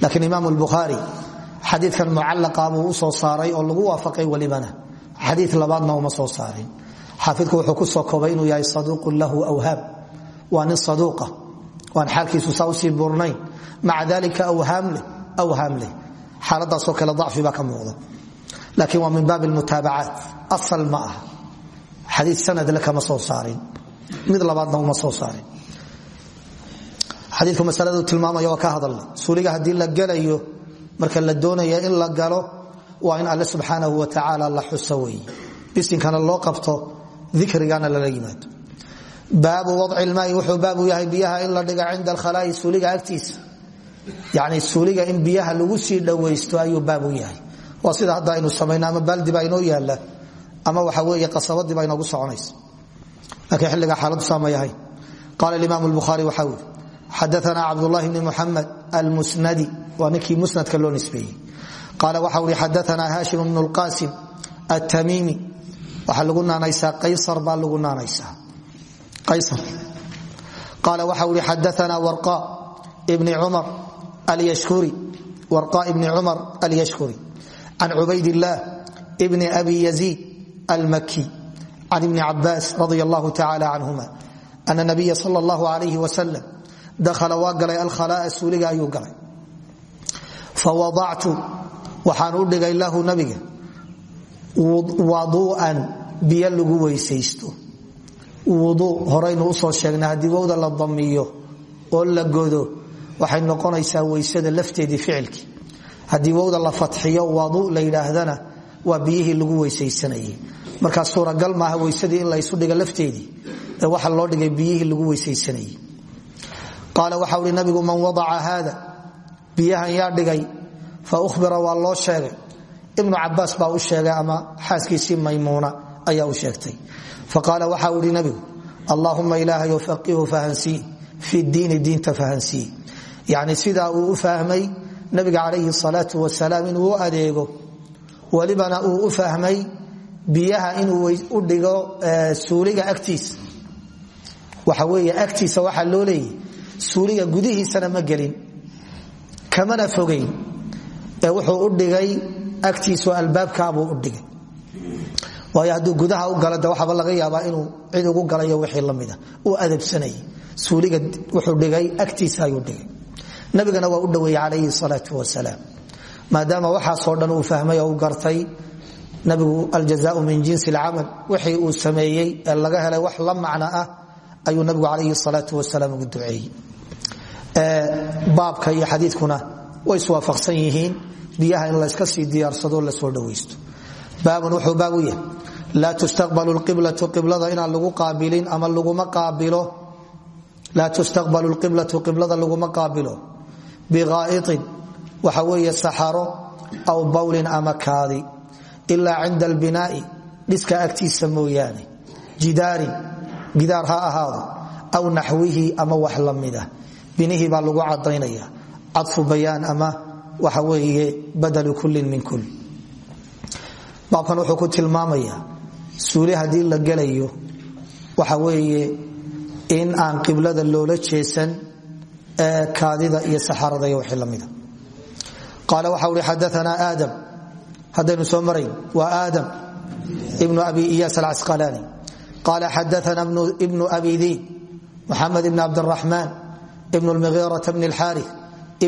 Laakiin imaam bukhaari xadiikan mucallaqa buu u soo saaray oo lagu waafaqay welibana. Xadii labaadna uma soo saarin. Xaafidku wuxuu ku soo koobay inuu yahay saduuqun lahu awhaam waa nin saduuqa. Waan xaalkiisu saa u sii burnayn maca xaaladaasoo kale dacfi baa ka muuqda. Laakiin waa min baab mutaabacaat asal ma ah xadii sanadle kama soo saarin. Mid labaadna uma soo saarin. Xadiiku masaladu tilmaamaya waa ka hadalna suuliga haddii la gelayo marka la doonaya in la galo waa in alle subxaanahu wa tacaala la xuso weeye. Bisinkana loo qabto dikrigana lala yimaado. Baabu wadci lmaai wuxuu baabu yahay biyaha in la dhiga cinda alkhalaa'i suuliga agtiisa yani suuliga in biyaha lagu sii dhowaysto ayuu baabu yahay. Waa sida hadda aynu samayno ama baa inoo yaalla ama waxa weeye qasabadii baa inoogu soconaysa. Laakiin xilliga xaaladu saamay ahayn qaala imaam lbukhaari waxaa wuri xadaana cabdulahi bni muxamed almusnadi. Waa ninkii musnadka loo nisbeeyey. Qaala waxa ui xadaana hashim bnu lqasim atamiimi waxaa lagu naanaysaa qaysar baa lagu naanaysaa. Qaysar. Qaala waxa ui xadaana warqa bni cumar alyashkuri warqa ibni cumar alyashkuri. Can cubaydillaah bni abi yaziid almaki can ibni cabaas radi allahu tacala canhuma ana nabiya sal allahu alayh wasalam dahala waa galay alkhalaa suuliga ayuu galay. Fawadactu waxaan u dhigay lahu nabiga waduu'an biyo lagu weysaysto. Wuduu horaynu u soo sheegnay haddii wowda la damiyo oo la godo waxay noqonaysaa weysada lafteedii ficilkii. Haddii wowda la fatxiyo wadu la yidhaahdana waa lagu weysaysanayay. Markaa suuragal maaha weysadii in laysu dhiga lafteedii ee waxa loo dhigay biyihii lagu weysaysanayay. Qaala waxa uhi nabigu man wadaca haada biyahan yaa dhigay fa uhbira waa loo sheegay. Ibnu cabaas baa u sheegay ama xaaskiisii maymuuna ayaa u sheegtay. Faqaala waxa uu ihi nabigu allaahuma ilaahayo faqihu fahansii fi diini diinta fahansii yani sidaa uu u fahmay nabiga calayhi salaau wasalaam inuu u adeego. Welibana uu u fahmay biyaha inuu u dhigo suuliga agtiisa waxa weeye agtiisa waxaa loo leeyay suuliga gudihiisana ma gelin. Kamana fogayn ee wuxuu u dhigay agtiisu albaabkaabuu u dhigay. Waayo hadduu gudaha u galo de laga yaabaa inuu cid ugu galayo wixii lamida uu adabsanayay. Suuliga wuxuu dhigay agtiisa ayuu dhigay nabigana waa u dhoweeyey calayhi salaau wasalaam. Maadaama waxaasoo dhan uu fahmay oo u gartay nabigu aljazaau min jinsi alcamal. Wixii uu sameeyey ee laga helay wax la macno ah ayuu nabigu calayhi salaau wasalaam ugu duceeyey. Baabka iyo xadiikuna way iswaafaqsan yihiin biyaha in layska sii diyaarsado la soo dhawaysto baabun wuxuu baab u yahay tustaqbalu qiblatu qiblada inaan lagu qaabilin ama laguma qaabilo. Laa tustaqbalu lqiblatu qiblada laguma qaabilo bighaa'itin waxa weeye saxaro aw bawlin ama kaadi ilaa cinda albinaa'i dhiska agtiisa mooyaane jidaarin gidaar ha ahaado aw naxwihi ama wax la mida binihii baa lagu cadaynaya cadfu bayaan ama waxa weeye badalu kullin min kul baabkan wuxuu ku tilmaamaya suuli haddii la ee kaadida iyo saxarada iyo wixii lamida qaala waxa uhi xadaana aadam haddaynu soo marayn waa aadam ibnu abi iyaas alcasqalaani qaala xadaana ibnu abi diin muxamed ibn cabdiraxmaan ibn lmugiirata bn اlxaari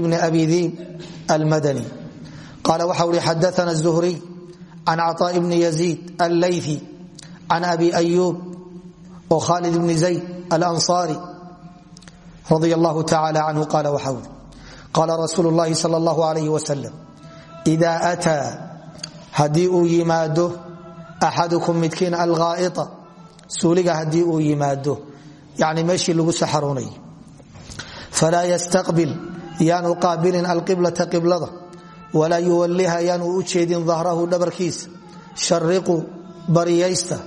bni abi diib almadani qaala waxa ui xadaana الzuhriy can caطاء bni yaziid allayثi can abi ayub oo khalid bni zayd alanصari radi allahu tacala canhu qaala waxaa wuri qaala rasuulu llahi sal allahu alayh wasalam idaa ataa haddii uu yimaado axadukum midkiin alghaa'ita suuliga haddii uu yimaado yani meeshii lagu saxaroonayay falaa yastaqbil yaanu qaabilin alqiblata qiblada walaa yuwalliha yaanu u jeedin dahrahu dhabarkiisa shariqu baryaysta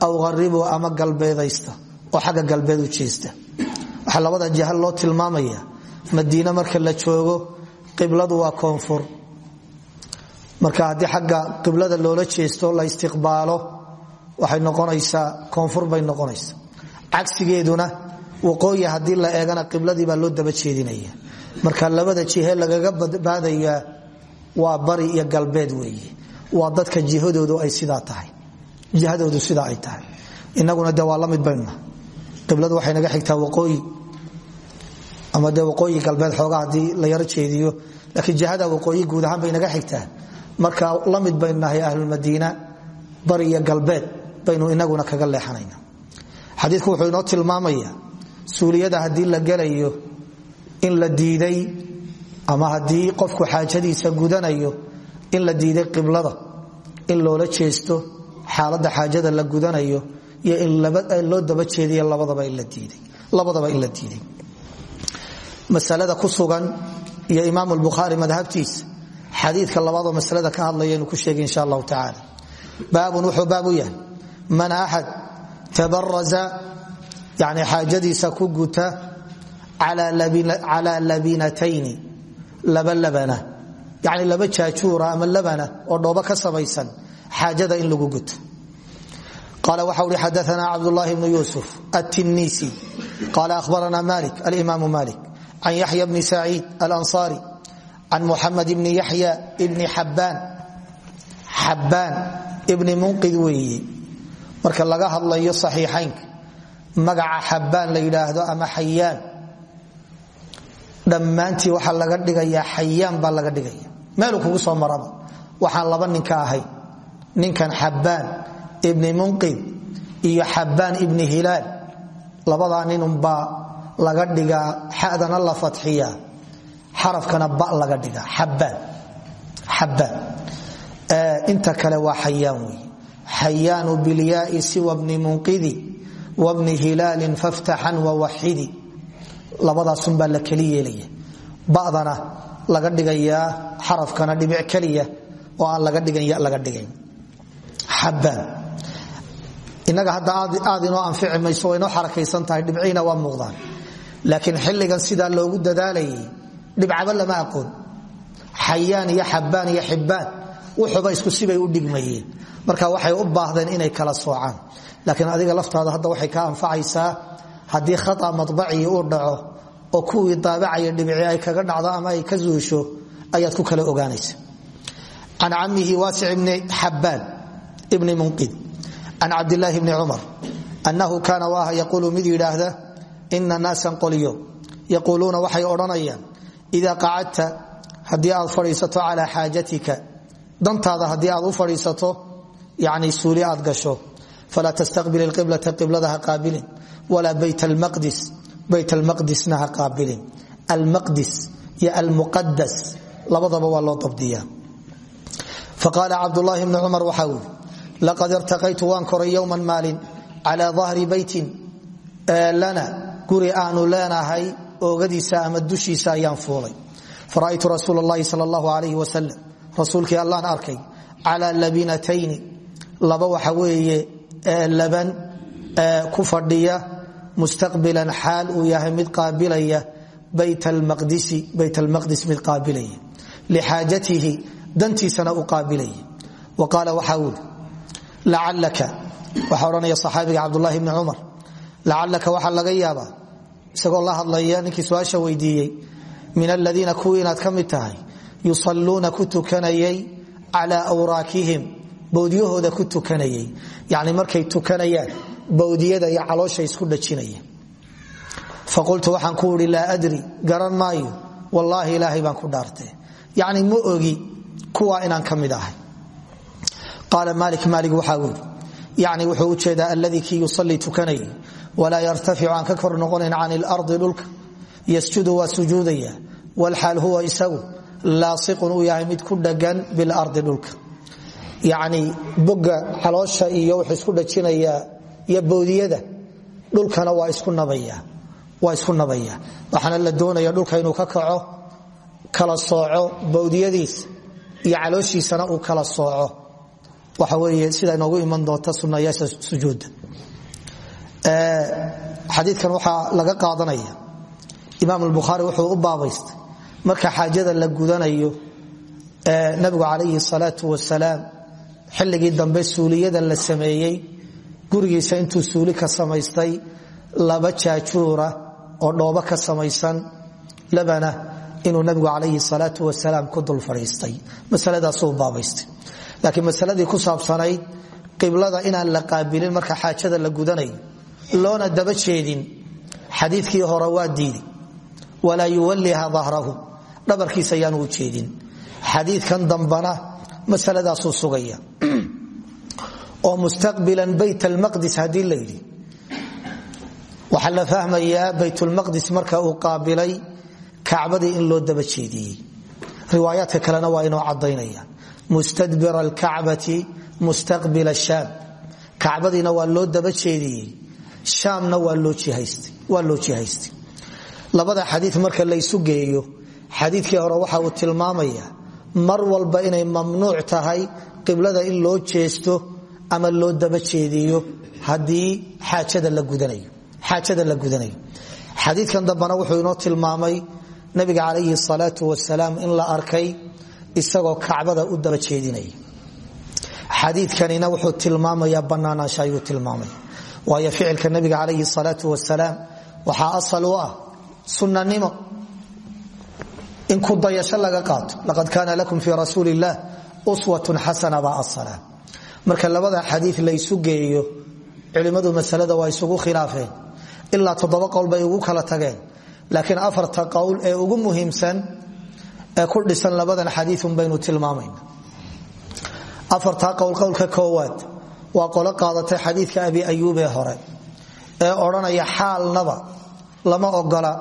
aw haribuu ama galbeedaysta oo xagga galbeed u waxaa labada jiha loo tilmaamaya. Madiine marka la joogo qibladu waa koonfur. Marka haddii xagga qiblada loola jeesto la istiqbaalo waxay noqonaysaa koonfur bay noqonaysa cagsigeeduna waqooyi haddii la eegana qibladii baa loo daba jeedinaya. Marka labada jihe lagaga badbaadayaa waa bari iyo galbeed weeye. Waa dadka jihadoodu ay sidaa tahay. Inaguna de waa la mid baynuna qibladu waxay naga xigtaa waqooyi. Ama de waqooyi galbeed xoogaa haddii la yaro jeediyo. Laakiin jihada waqooyi guud ahaan bay naga xigtaa. Marka la mid baynu nahay ahlulmadiina galbeed baynu inaguna kaga leexanayna. Xadiiku wuxuu inoo tilmaamaya suuliyada haddii la gelayo in la diiday ama haddii qofku xaajadiisa gudanayo in la diiday qiblada in loola jeesto xaalada xaajada la gudanayo iyo in loo daba jeediy labadaba in la diiday. Masalada ku sugan iyo imaam bukhaari madhabtiisa xadiidka labaadoo maslada ka hadlayanu ku sheegay insha allahu tacaala. Baabun wuxuu baab u yahay. Man axad tabaraza yani xaajadiisa ku guta calaa labinatayni laba labana. Yani laba jaajuura ama labana oo dhoobo ka samaysan xaajada in lagu guto qala waxa ui xadaana cabdulahi bnu yusuf atinisi qala ahbarana malik alimaamu malik can yaxya bni saciid alanصari can muxamed bni yaxya bni xabbaan xabbaan ibni munqid weeye marka laga hadlayo saxiixaynka magaca xabbaan la yidhaahdo ama xayaan dhammaantii waxaa laga dhigayaa xayaan baa laga dhigaya meeluu kugu soo maraba waxaan laba ninka ahay ninkan xabbaan ibni munqid iyo xabbaan ibni hilaal. Labadaa ninunbaa laga dhigaa xadana la fatxiya xarafkana ba laga dhigaa. Xabbaan. Xabbaan. Inta kale waa xayaan wey xayaanu bilyaai siwa bni munqidi wabni hilaalin faftaxan wawaxidi labadaasunbaa la keli yeelaya. Badana laga dhigayaa xarafkana dhibic keliya. Oo laga dhigan ya laga dhigayn xabbaan inaga hadda aad inoo anfici mayso way inoo xarakaysan tahay dhibciina waa muuqdaan. Laakiin xilligan sidaa loogu dadaalayay dhibcaba lama aqoon. Xayaan iyo xabbaan iyo xibbaan wuxuba isku sibay u dhigmayeen. Marka waxay u baahdeen inay kala soocaan. Laakiin adiga laftaada hadda waxay ka anfacaysaa haddii khata mabaci uu dhaco oo kuwii daabacaya dhibici ay kaga dhacdo ama ay ka zuusho ayaad ku kala ogaanaysa. Can camihi waasic bni xabbaan bni munqid can cabdilaahi bni cumar annahu kaana waaha yaquulu mid yidhaahda ina naasan qolyo yaquuluuna waxay odhanayaan idaa qacadta haddii aad fadhiisato calaa xaajatika dantaada haddii aad u fadhiisato yani suuli gasho falaa tastaqbil qiblata qiblada ha qaabilin walaa bayt almaqdis bayt almaqdisna ha qaabilin almaqdis iyo almuqadas labadaba waa loo dabdiya faqaala cabdulaahi bni cumar waxaa wuri laqad irtaqaytu waan koray yowman maalin calaa dahri beytin lana guri aanu leenahay oogadiisa ama dushiisa ayaan fuulay fara'aytu rasuul اllahi sal اllahu alayh wasalam rasuulkii allaan arkay calaa labinatayni laba waxa weeye laban ku fadhiya mustaqbilan xaal uu yahay mid qaabilaya bayt almaqdis mid qaabilaya lixaajatihi dantiisana waxaa odhanaya saxaabiga cabdulahi bni cumar lacalaka waxaa laga yaabaa isagoo la hadlaya ninkii su'aasha weydiiyey min aladiina kuwii inaad ka mid tahay yusaluuna ku tukanayay calaa yani markay tukanayaan bowdiyada iyo caloosha isku dhajinaya faqultu waxaan ku ii laa adri garan maayo wallaahi ilaahay baan ku dhaartee yacni ma ogi kuwaa inaan ka qaala maalik maalig waxaa weri yacni wuxuu jeedaa alladii kii yusallii tukanayay walaa yartaficu aan ka kor noqonayn can ilardi dhulka yasjudu waa sujuudaya walxaal huwa isagu laasiqun uu yahay mid ku dhagan bilardi dhulka. Yacni boga caloosha iyo wuxuu isku dhajinayaa iyo boodiyada dhulkana waa isku nabaya waa isku nabaya. Waxaana la doonaya dhulka inuu ka kaco kala sooco bowdiyadiisa iyo calooshiisana uu kala sooco waxa weeye sida inoogu iman doonta sunnayaasha sujuudda xadiidkan waxaa laga qaadanaya. Imaam albukhaari wuxuu u baabaystay marka xaajada la gudanayo nabigu calayhi salaatu wasalaam xilligii dambe suuliyada la sameeyey gurigiisa intuu suuli ka samaystay laba jaajuura oo dhoobo ka samaysan labana inuu nabigu calayhi salaatu wasalaam ku dul fadhiistay masaladaasuu baabaystay laakiin masaladii ku saabsanayd qiblada inaan la qaabilin marka xaajada la gudanayo loona daba jeedin xadiikii hore waa diidi. Walaa yuwaliha dahrahu dhabarkiisa ayaanu u jeedin. Xadiikan dambana masaladaasuu sugaya. Oo mustaqbilan bayt almaqdis haddii la yidhi. Waxaa la fahmayaa baytulmaqdis marka uu qaabilay kacbadii in loo daba jeediyey. Riwaayaadka kalena waa inoo cadaynaya mustadbira alkacbati mustaqbil shaam kacbadiina waa loo daba jeediyey shaamna waa loo jihaystay labada xadii marka laysu geeyo xadiikii hore waxa uu tilmaamaya mar walba inay mamnuuc tahay qiblada in loo jeesto ama loo daba jeediyo haddii xaajada la gudanayo xadiikan dambana wuxuu inoo tilmaamay nabiga calayhi salaau wasalaam in la arkay isagoo kacbada u daba jeedinaya. Xadiikanina wuxuu tilmaamaya banaanaansha ayuu tilmaamaya waayo ficilka nabiga calayhi salaau wasalaam waxaa asal ah sunanimo in ku dayasho laga qaato. Laqad kaana lakum fii rasuuli uswatun xasana baa asala. Marka labada xadii laysu geeyo culimmadu masalada waa isugu khilaafeen. Ilaa toddoba bay ugu kala tageen. Laakiin afarta qowl ee ugu muhiimsan ee ku dhisan labadan xadiiun baynu tilmaamayna afartaa qowl qowlka koowaad waa qolo qaadatay xadiidka abi ayuub ee hore ee odhanaya xaalnaba lama ogola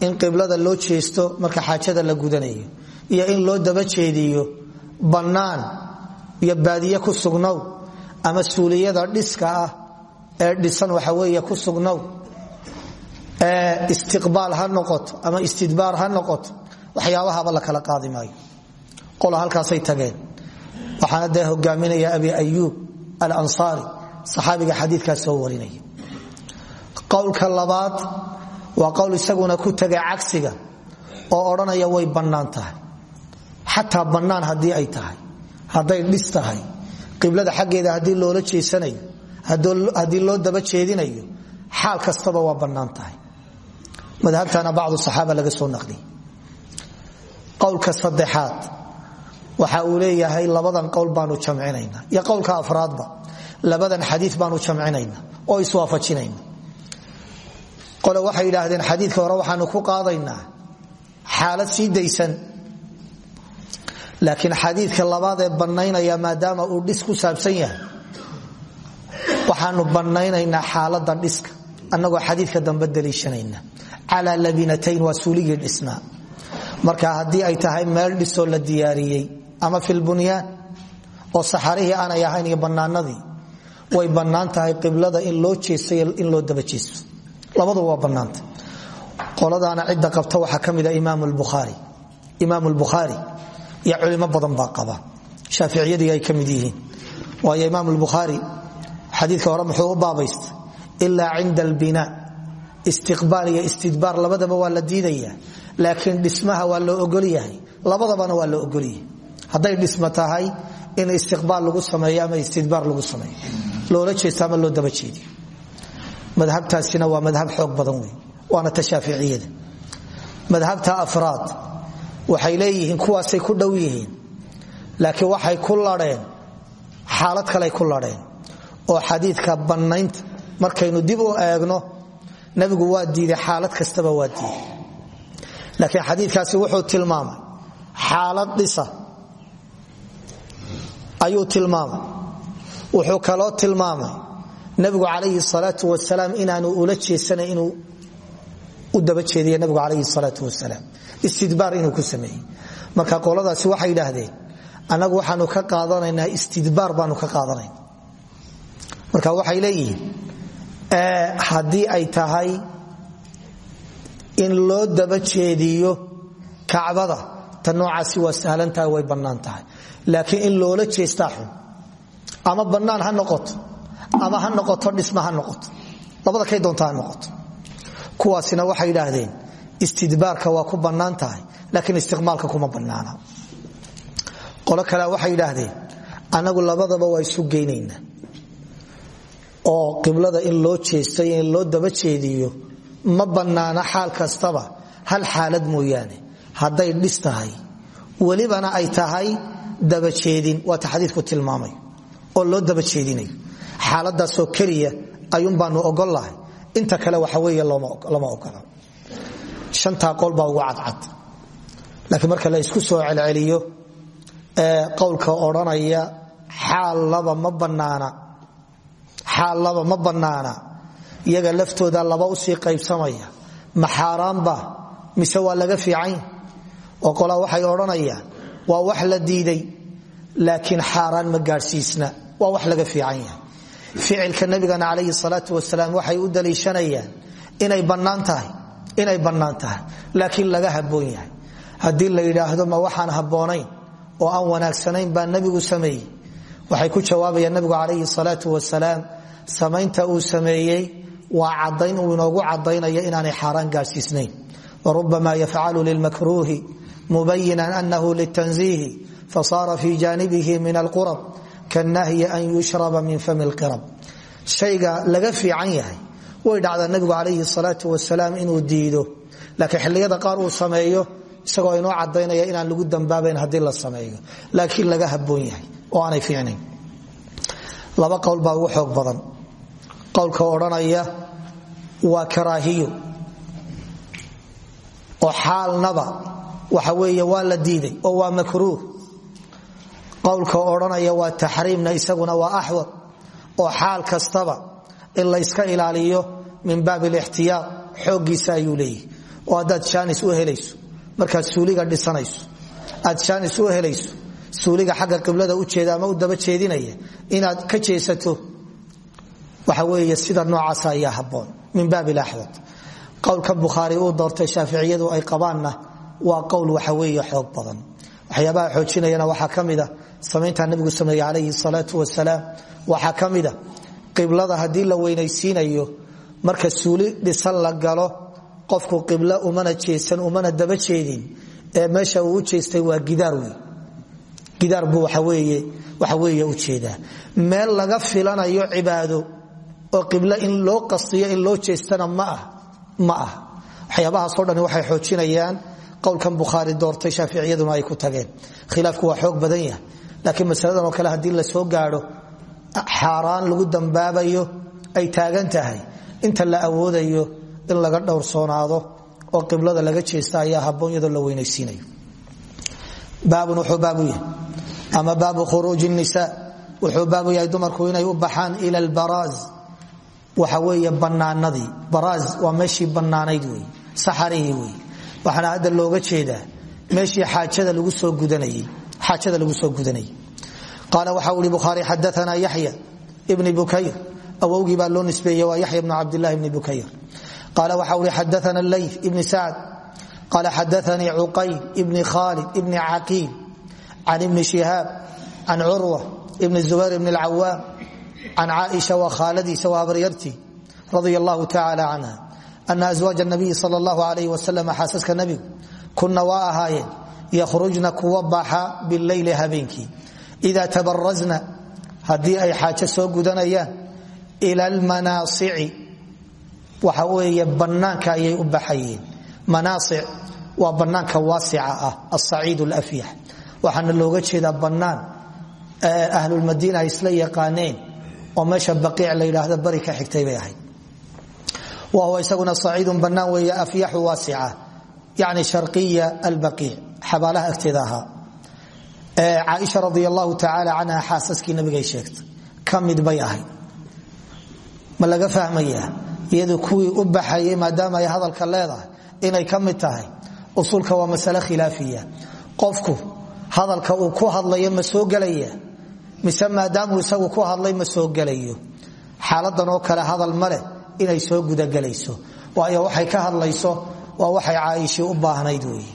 in qiblada loo jeesto marka xaajada la gudanayo iyo in loo daba jeediyo bannaan iyo baadiye ku sugnow ama suuliyada dhiska ah ee dhisan waxa weeye ku sugnow. Ee istiqbaal ha noqoto ama istidbaar ha noqoto waxyaabahaba la kala qaadi maayo. Qola halkaasay tageen. Waxaana dee hogaaminaya abi ayuub alansaari saxaabiga xadiikaas soo warinaya qowlka labaad waa qowl isaguna ku tegay cagsiga oo odhanaya way bannaan tahay. Xataa bannaan haddii ay tahay. Hadday dhis qiblada xaggeeda haddii loola jeesanayo haddii loo daba jeedinayo xaal kastaba waa bannaan tahay. Madhabtana bacdu laga soo naqliyay qowlka saddexaad. Waxa uu leeyahay labadan qowl baanu jamcinayna iyo qowlka afraadba labadan xadii baanu jamcinayna oo iswaafajinayna qole waxay yidhaahdeen xadiidka hore waxaanu ku qaadaynaa. Xaalad sii daysan. Laakiin xadiidka labaad ee bannaynaya maadaama uu dhis ku saabsan yahay waxaanu bannaynaynaa xaalada dhiska annagoo xadiidka dambe daliishanayna calaa labinatayn waa suuligii marka haddii ay tahay meel dhisoo la diyaariyey ama filbunyaan oo saxarihii aanay ahayn iyo bannaanadii way bannaan qiblada in loo jeesto in loo daba jeesto labaduba waa bannaanta qoladaana cidda qabta waxaa ka mida imaam lbukhaari imaam lbukhaari iyo culimo badan baa qaba. Shaaficiyadii ay ka mid yihiin. Imaam lbukhaari xadiidka hore muxuu u baabaysta ilaa cinda albinaa istiqbaal iyo istidbaar labadaba waa la diidaya laakiin dhismaha waa loo ogolyahay labadabana waa loo ogolyahay hadday dhismo tahay in istiqbaal lagu sameeyo ama istidbaar lagu sameeyo. Loola jeesto ama loo daba jeediyo. Madhabtaasina waa madhab xoog badan wey waana ta madhabta afraad waxay leeyihiin kuwaasay ku dhow yihiin. Laakiin waxay ku ladheen xaalad kaley ku ladheen oo xadiidka bannaynta markaynu dib u eegno nabigu waa diiday xaalad kastaba waa diiday laakiin xadiikaasi wuxuu tilmaamay. Xaalad dhisa. Ayuu tilmaamay. Wuxuu kaloo tilmaamay nabigu calayhi salaau wasalaam inaanu ula jeesana inuu u daba jeediya nabigu calayhi salaau wasalaam istidbaar inuu ku sameeyey. Marka qoladaasi waxay idhaahdeen annagu waxaanu ka qaadanaynaa istidbaar baanu ka qaadanayna marka waxay leeyihiin haddii ay tahay in loo daba jeediyo kacbada. Ta noocaasi waa sahlantahay way bannaan laakiin in loola jeestaa xun ama bannaan ha noqoto ama ha noqoto dhisma ha noqoto labada kay doonta noqoto. Kuwaasina waxay yidhaahdeen istidbaarka waa ku bannaan laakiin istiqmaalka kuma bannaana. Qolo kale waxay yidhaahdeen annagu labadaba waa isu geynaynaa. Oo qiblada in loo jeesto in loo daba jeediyo ma bannaana xaal kastaba hal xaalad mooyaane hadday dhis tahay welibana ay tahay dabajeedin waata xadiidku tilmaamay oo loo daba jeedinayo. Xaaladaasoo keliya ayuun baanu ogol lahay inta kale waxa weeye lama ogola shantaa qol baa ugu cadcad. Laakiin marka la isku soo celceliyo ee qowlka odhanaya xaal laba ma bannaana iyaga laftooda laba u sii qaybsamaya. Ma xaaraanba mise waa laga fiican oo qolaa waxay odhanayaan waa wax la diiday laakiin xaaraan ma gaadhsiisna. Waa wax laga fiican yahay. Ficilka nabigana calayhi salaatu waxay u daliishanayaan inay bannaan inay bannaan tahay laga habboon yahay. Haddii la yidhaahdo ma waxaan habboonayn oo aan wanaagsanayn baa nebigu sameeyey. Waxay ku jawaabayaan nabigu calayhi salaatu wasalaam samaynta uu sameeyey waa cadayn uu inoogu cadaynaya inaanay xaaraan gaadhsiisnayn. Warubama yafcalu lilmakruuhi mubayinan anahu litanziihi fasaara fi jaanibihi min alqurab kanahyi an yushraba min fami lqirab shayga laga fiican yahay way dhacdaa nabigu calayhi salaatu wasalaam inuu diido. Laakiin xilliyada qaar uu sameeyo isagoo inoo cadaynaya inaan lagu dambaabayn haddii la sameeyo. Laakiin laga habboon yahay oo aanay fiicnayn. Laba qowl baa ugu badan qowlka odhanaya waa karaahiyo oo xaalnaba waxa weeye waa la diiday oo waa makruuh. Qowlka odhanaya waa taxriimna isaguna waa axwad oo xaal kastaba in layska ilaaliyo min baab lixtiyaad xooggiisa ayuu leeyahy oo haddaad jaanis u helayso markaad suuliga dhisanayso aad jaanis u helayso suuliga xagga qiblada u jeeda ama u daba jeedinaya inaad ka jeesato waxa weeye sida noocaas ayaa habboon min baab laxwad qowlka bukhaari uu doortay shaaficiyadu ay qabaanna waa qowl waxa weeye xoog badan. Waxyaabaha xoojinayana waxaa ka mida samayntaa nabigu sameeye calayhi salaatu wasalaam waxaa qiblada haddii la weynaysiinayo marka suuli dhisan la galo qofku qiblo umana jeesan umana daba jeedin ee meesha uu jeestay waa gidaar wey gidaar buu waxa weeye u jeedaa. Meel laga filanayo cibaado oo qiblo in loo qastiyo in loo jeestana ah ma ah. Waxyaabahaasoo dhan waxay xoojinayaan qowlkan bukhaari doortay shaaficiyaduna ay ku tageen. Khilaafku waa xoog badan yahay. Laakiin masaladan oo kale haddii la soo gaadho xaaraan lagu dambaabayo ay taagan tahay. Inta la awoodayo in laga dhowrsoonaado oo qiblada laga jeesta ayaa iyadoo la weynaysiinayo. Baabun wuxuu ama baabu khuruuji nisa wuxuu baabu yahay dumarku inay u baxaan ila albaraaz waxa weeye bannaanadii. Baraaz waa meeshii bannaanayd wey saxarihii wey waxaana hadda looga jeedaa meeshii xaajada lagu soo gudanayay qaala waxa ihi bukhaari xadaana yaxya ibni bukayr. Awowgii baa loo nisbeeyey waa yaxya ibnu cabdillahi ibni bukayr. Qaala waxa ihi xadaana leyth ibni sacd. Qaala xadaanii cuqayl ibni khaalid ibni caqiil. Can ibni shihaab can curwa ibni zubayr ibni alcawaam can caaisha waa khaaladiisa waa habaryartii radia allahu tacaala canha ana aswaaja nabiyi sal allahu alayh wasalam xaasaska nabigu kunna waa ahaayeen yakhrujna kuwa baxa bileyli habeenkii ida tabarazna haddii ay xaajo soo gudanayaan ila almanaasici waxa weeye bannaanka ayay u baxayeen manaasic waa bannaanka waasica ah asaciid alafyax oo meesha baqiic la yidhaahdo bari xigtay bay ahayd. Wa huwa isaguna saciidun bannaan weeye afyaxu waasica yani shariya albaqiic xabaalaha agteeda ahaa. Caaisha radi allahu tacaala canha xaasaskii nabigay mid bay ahayd. Ma laga fahmayaa iyadu kuwii u baxayay maadaama ay hadalka leedahay inay ka mid tahay usulka waa masale khilaafiya. Qofku hadalka uu ku hadlayo ma soo gelaya mise maadaamuu isagu ku hadlay ma soo gelayo. Xaaladan oo kale hadal maleh inay soo gudagelayso. Waayo waxay ka hadlayso waa waxay caaishii u baahnayd wey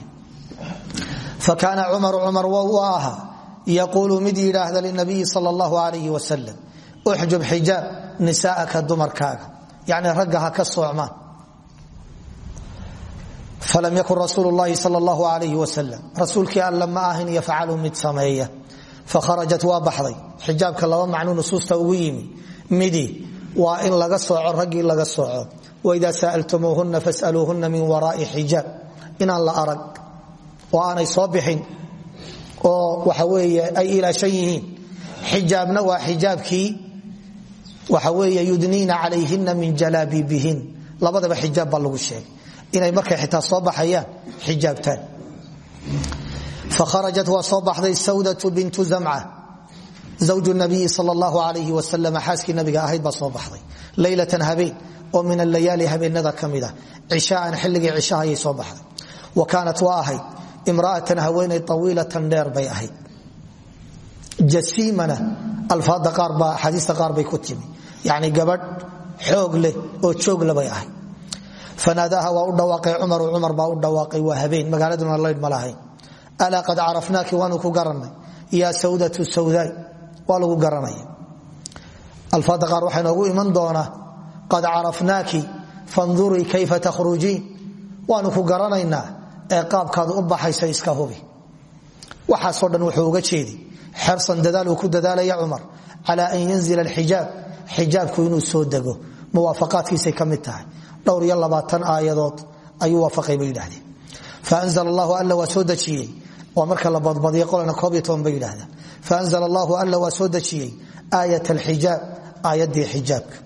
fa kaana cumaru cumar u ahaa yaquulu mid yidhaahda linabiyi sal allahu alayh wasalam uxjub xijaab nisaa'aka dumarkaaga. Yacni ragga ka soocmaan falam yakun rasuul lahi sal allahu alayh wasalam rasuulkii ahin yafcalu mid sameeya fakharajat waa baxday. Xijaabka laba macnuu nusuusta ugu yimi. Midi waa in laga sooco raggii laga sooco. Waidaa saaltumuuhuna fasaluuhuna min waraai xijaab. Inaan la arag oo aanay soo bixin oo waxa weeye ay ilaashan yihiin. Xijaabna waa xijaabkii waxa weeye yudniina calayhina min jalaabibihin labadaba xijaab fakharajat waa soo baxday sawdatu bintu zamca zawju nabiyi sal allahu alayh wasalam xaaskii nabiga ahayd baa soo baxday leylatan habeen oo min alayaali habeenada ka mida cishaan xilligii cishaha ayay soo baxday wa kaanat waa ahayd imraatan haweenay awiilatan dheer bay ahayd jasiimana alfaada qaarbaa axaadiista qaar bay ku timi yani gabadh xoog leh oo joogle bay alaa qad carafnaaki waanu ku garanay yaa sawdatu sawdaay waa lagu garanaya alfaada qaar waxaa inoogu iman doonaa qad carafnaaki fandurii kayfa takhrujiin waanu ku garanaynaa ee qaabkaadu u baxaysa iska hubi waxaasoo dhan wuxuu uga jeedi xersan dadaal uu ku dadaalaya cumar cala an yanzila alxijaab xijaabku inuu soo dego muwaafaqaadkiisay ka mid tahay dhowr iyo labaatan aayadood ayuu waafaqay bay dejiyey waa marka la badbadiya qolana koob iyo toban bay yidhahdaan. Faanzla allahu alla waa soo dejiyey aayat alxijaab aayaddii xijaabka.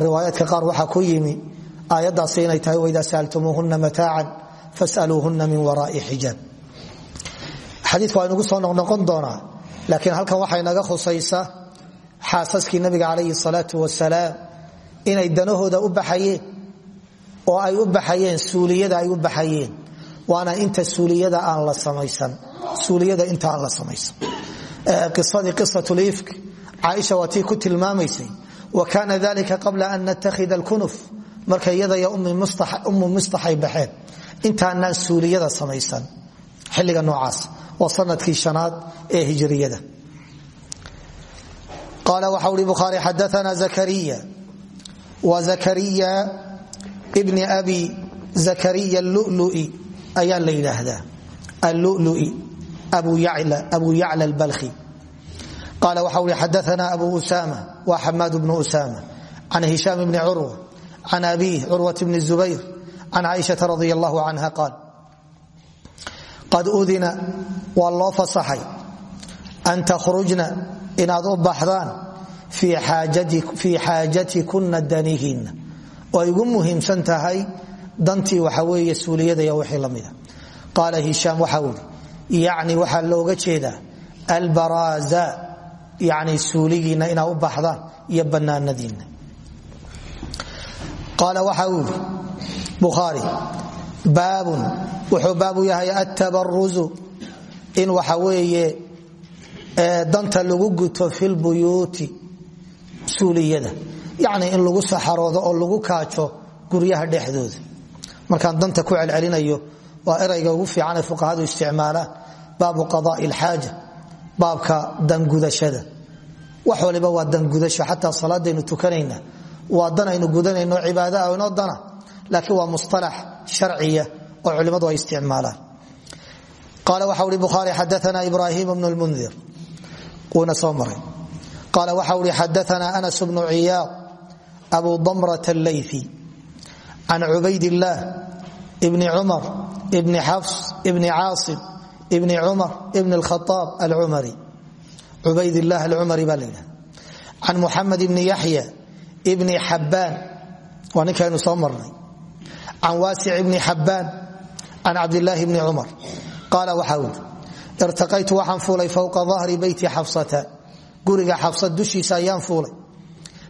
Riwaayaadka qaar waxaa ku yimi aayaddaasi inay tahay waidaa saaltumuuhuna mataacan fasaluuhuna min waraai xijaab. Xadiiku waa inugu soo noqnoqon doonaa laakiin halkan waxay naga khusaysa xaasaskii nabiga calayhi salaatu wasalaam inay danahooda u baxayeen oo ay u baxayeen suuliyada ay u baxayeen waana inta suuliyada aan la samaysan. Qisadii qisatulifk caaisha waa tii ku tilmaamaysay. Wa kaana dalika qabla an nattakhida alkunuf. Marka iyada iyo ummu mistaxay baxeen. Intaanaan suuliyada samaysan. Xilliga noocaas. Waa sannadkii shanaad ee hijriyada. Qaala waxa ui bukhaari xadaana zakariya. Wa zakariya bni abi zakariya allului ayaa la yidhaahdaa allului abu yacla albalkhi. Qaala waxa ui xadaana abu usama wa xamaad bnu usama can hishaam bni curwa can abiih curwat bni zubayr can caaishaa radi allahu canha qad udina waa loo fasaxay an takhrujna inaad u baxdaan fii xaajatikuna danihiinna. Oo ay ugu muhiimsan tahay dantii waxa weeye suuliyada iyo wixii la mida qaala hishaam waxa ui yacni waxaa looga jeedaa albaraaza yani suuligiinna inaad u baxdaan iyo bannaanadiinna. Qaala waxa yidhi bukhaari baabun wuxuu baabu yahay attabaruzu in waxa weeye danta lagu guto filbuyuuti suuliyada yacni in lagu saxaroodo oo lagu kaajo guryaha dhexdooda markaan danta ku celcelinayo waa erayga ugu fiicanee fuqahadu isticmaalaan baabu qadaai alxaaja baabka dangudashada. Wax waliba waa dangudasho xataa salaadaynu tukanayna waa dan aynu gudanayno cibaado ah inoo dana laakiin waa musalax sharciya oo culimmadu ay isticmaalaan. Qaala waxa ui bukhaari xadaana ibrahim bnu lmundir wuuna soo maray. Qaala waxa ui xadaana anas bnu ciyaad abu damrat allaythi can cubayd illaah bni cumar bni xafs bni caasim bni cumar bni alkhaaab alcumari cubayd illah alcumari baa yidhahda can muxamed bni yaxya bni xabbaan waa ninkaynu soo marnay can waasic bni xabbaan can cabdilaahi bni cumar qaala waxaa ui irtaqaytu waxaan fuulay fowqa dahri beyti xafsata guriga xafsa dushiisa ayaan fuulay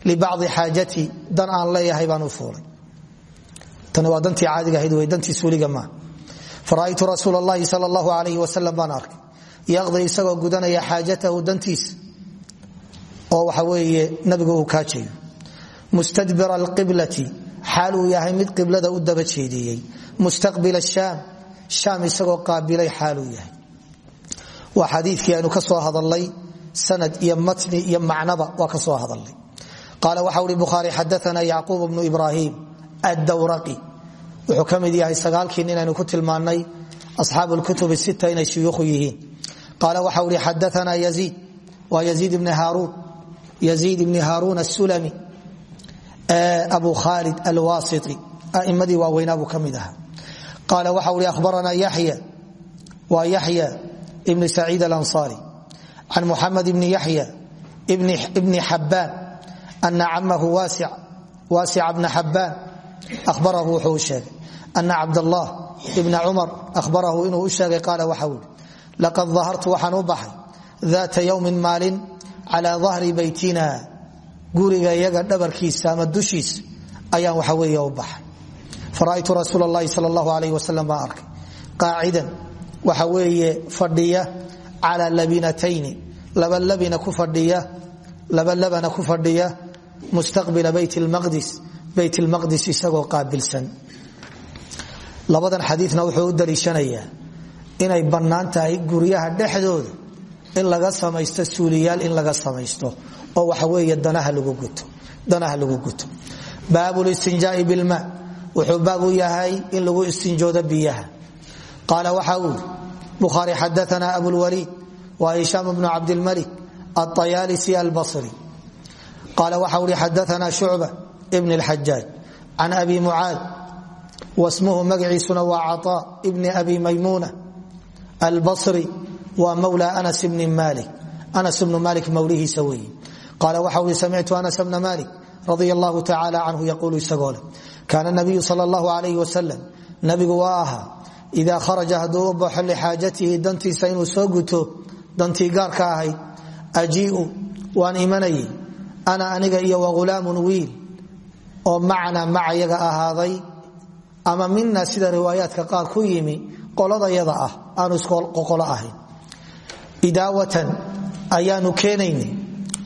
libacdi xaajatii dan aan tani waa dantii caadiga ahayd wey suuliga maa fara'aytu rasuul اllahi sal اllahu alayh wasalam baan arkay. Yaqdi isagoo gudanaya xaajatahu dantiisa oo waxa weeye nabigu uu kaajayo mustadbira alqiblati. Xaal yahay mid qiblada u daba jeediyey. Mustaqbil shaam. Shaam isagoo qaabilay xaaluu yahay. Waa xadiikii aynu ka soo sanad iyo matni iyo macnaba waa ka soo hadalnay qaala waxa ui bukhaari xadaana yacquub bnu ibraahim wuxuu ka mid yahay sagaalkii inaynu ku tilmaannay asxaabu lkutub sita inay shuyuukhu yihiin. Qaala waxa ui xadaana yaziid. Waa yaziid ibni haaruun. Yaziid ibni haaruun asulami abu khaalid alwasiti a'imadii waaweynaa buu ka mid ahaa. Qaala waxa ui ahbaranaa yaxya waa yaxya ibni saciid alansaari. Can muxamed ibni yaxya ibni xabbaan. Ana camahu waasic bna xabbaan. Ahbarahu wuxuu u sheegay ana cabdallah ibna cumar ahbarahu inuu u sheegay qaala waxa ui laqad dahartu waxaan u baxay daata yowmin maalin calaa dahri beytina guriga iyaga dhabarkiisa ama dushiisa ayaan waxa weeye u baxay fara'aytu rasuul اllahi sal اllahu alayh wasalam baan arkay qaacidan waxa weeye fadhiya calaa labinatayni laba labina ku fadhiya mustaqbila bayt lmaqdis bayt lmaqdis isagoo qaabilsan labadan xadiina wuxuu u daliishanayaa inay bannaan tahay guryaha dhexdooda in laga samaysto suuliyaal in laga samaysto oo waxa weeye danaha lagu guto baabu listinjaai bilma wuxuu baab u yahay in lagu istinjoodo biyaha. Qaala waxa uu bukhaari xadaana abulwaliid wa hishaam bnu cabdilmalik aayaalisi albasri. Qaala waxa ui xadaana shucba bn اlxajaaj can abi mucaad wasmuhu magaciisuna waa caطaa bni abi maymuna albasri waa mawla anas bni malik anas bnu malik mawlihiisa weeye qaala waxa ui samictu anas bna malik radia allahu tacaala canhu yaquulu isagoo leh kaana nabiyu sal اllahu alayh wasalam nabigu waa ahaa idaa kharaja hadduu u baxo lixaajatihi dantiisa inuu soo guto dantii gaarka ahayd ajiiu waan imanayay ama mina sida riwaayaadka qaar ku yimi qoladayada ah aanu isqoqolo ahayn. Idaawatan ayaanu keenaynay.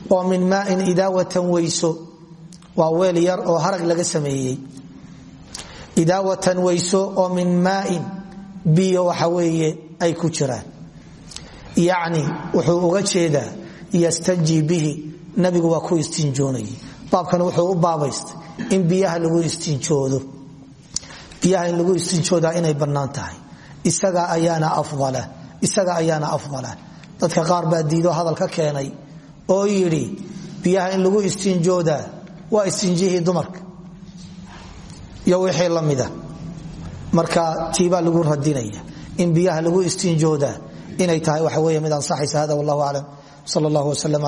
Oo min maain idaawatan weyso. Waa weel yar oo harag laga sameeyey. Idaawatan weyso oo min maain biyo waxa weeye ay ku jiraan. Yacni wuxuu uga jeedaa yastanji bihi nabigu waa ku istinjoonayay. Baabkan wuxuu u baabaystay in biyaha lagu istinjoodo in lagu istinjoodaa inay bannaan tahay. Isaga ayaana afdala. Isaga ayaana afdala. Dadka qaar baa diido hadal ka keenay oo yidhi biyaha in lagu istinjoodaa waa istinjihii dumarka. Iyo wixii la marka tiibaa lagu radinaya. In biyaha lagu istinjoodaa inay tahay waxa wey mid ansaxaysa hada wallahu aclam. Sal allah wslm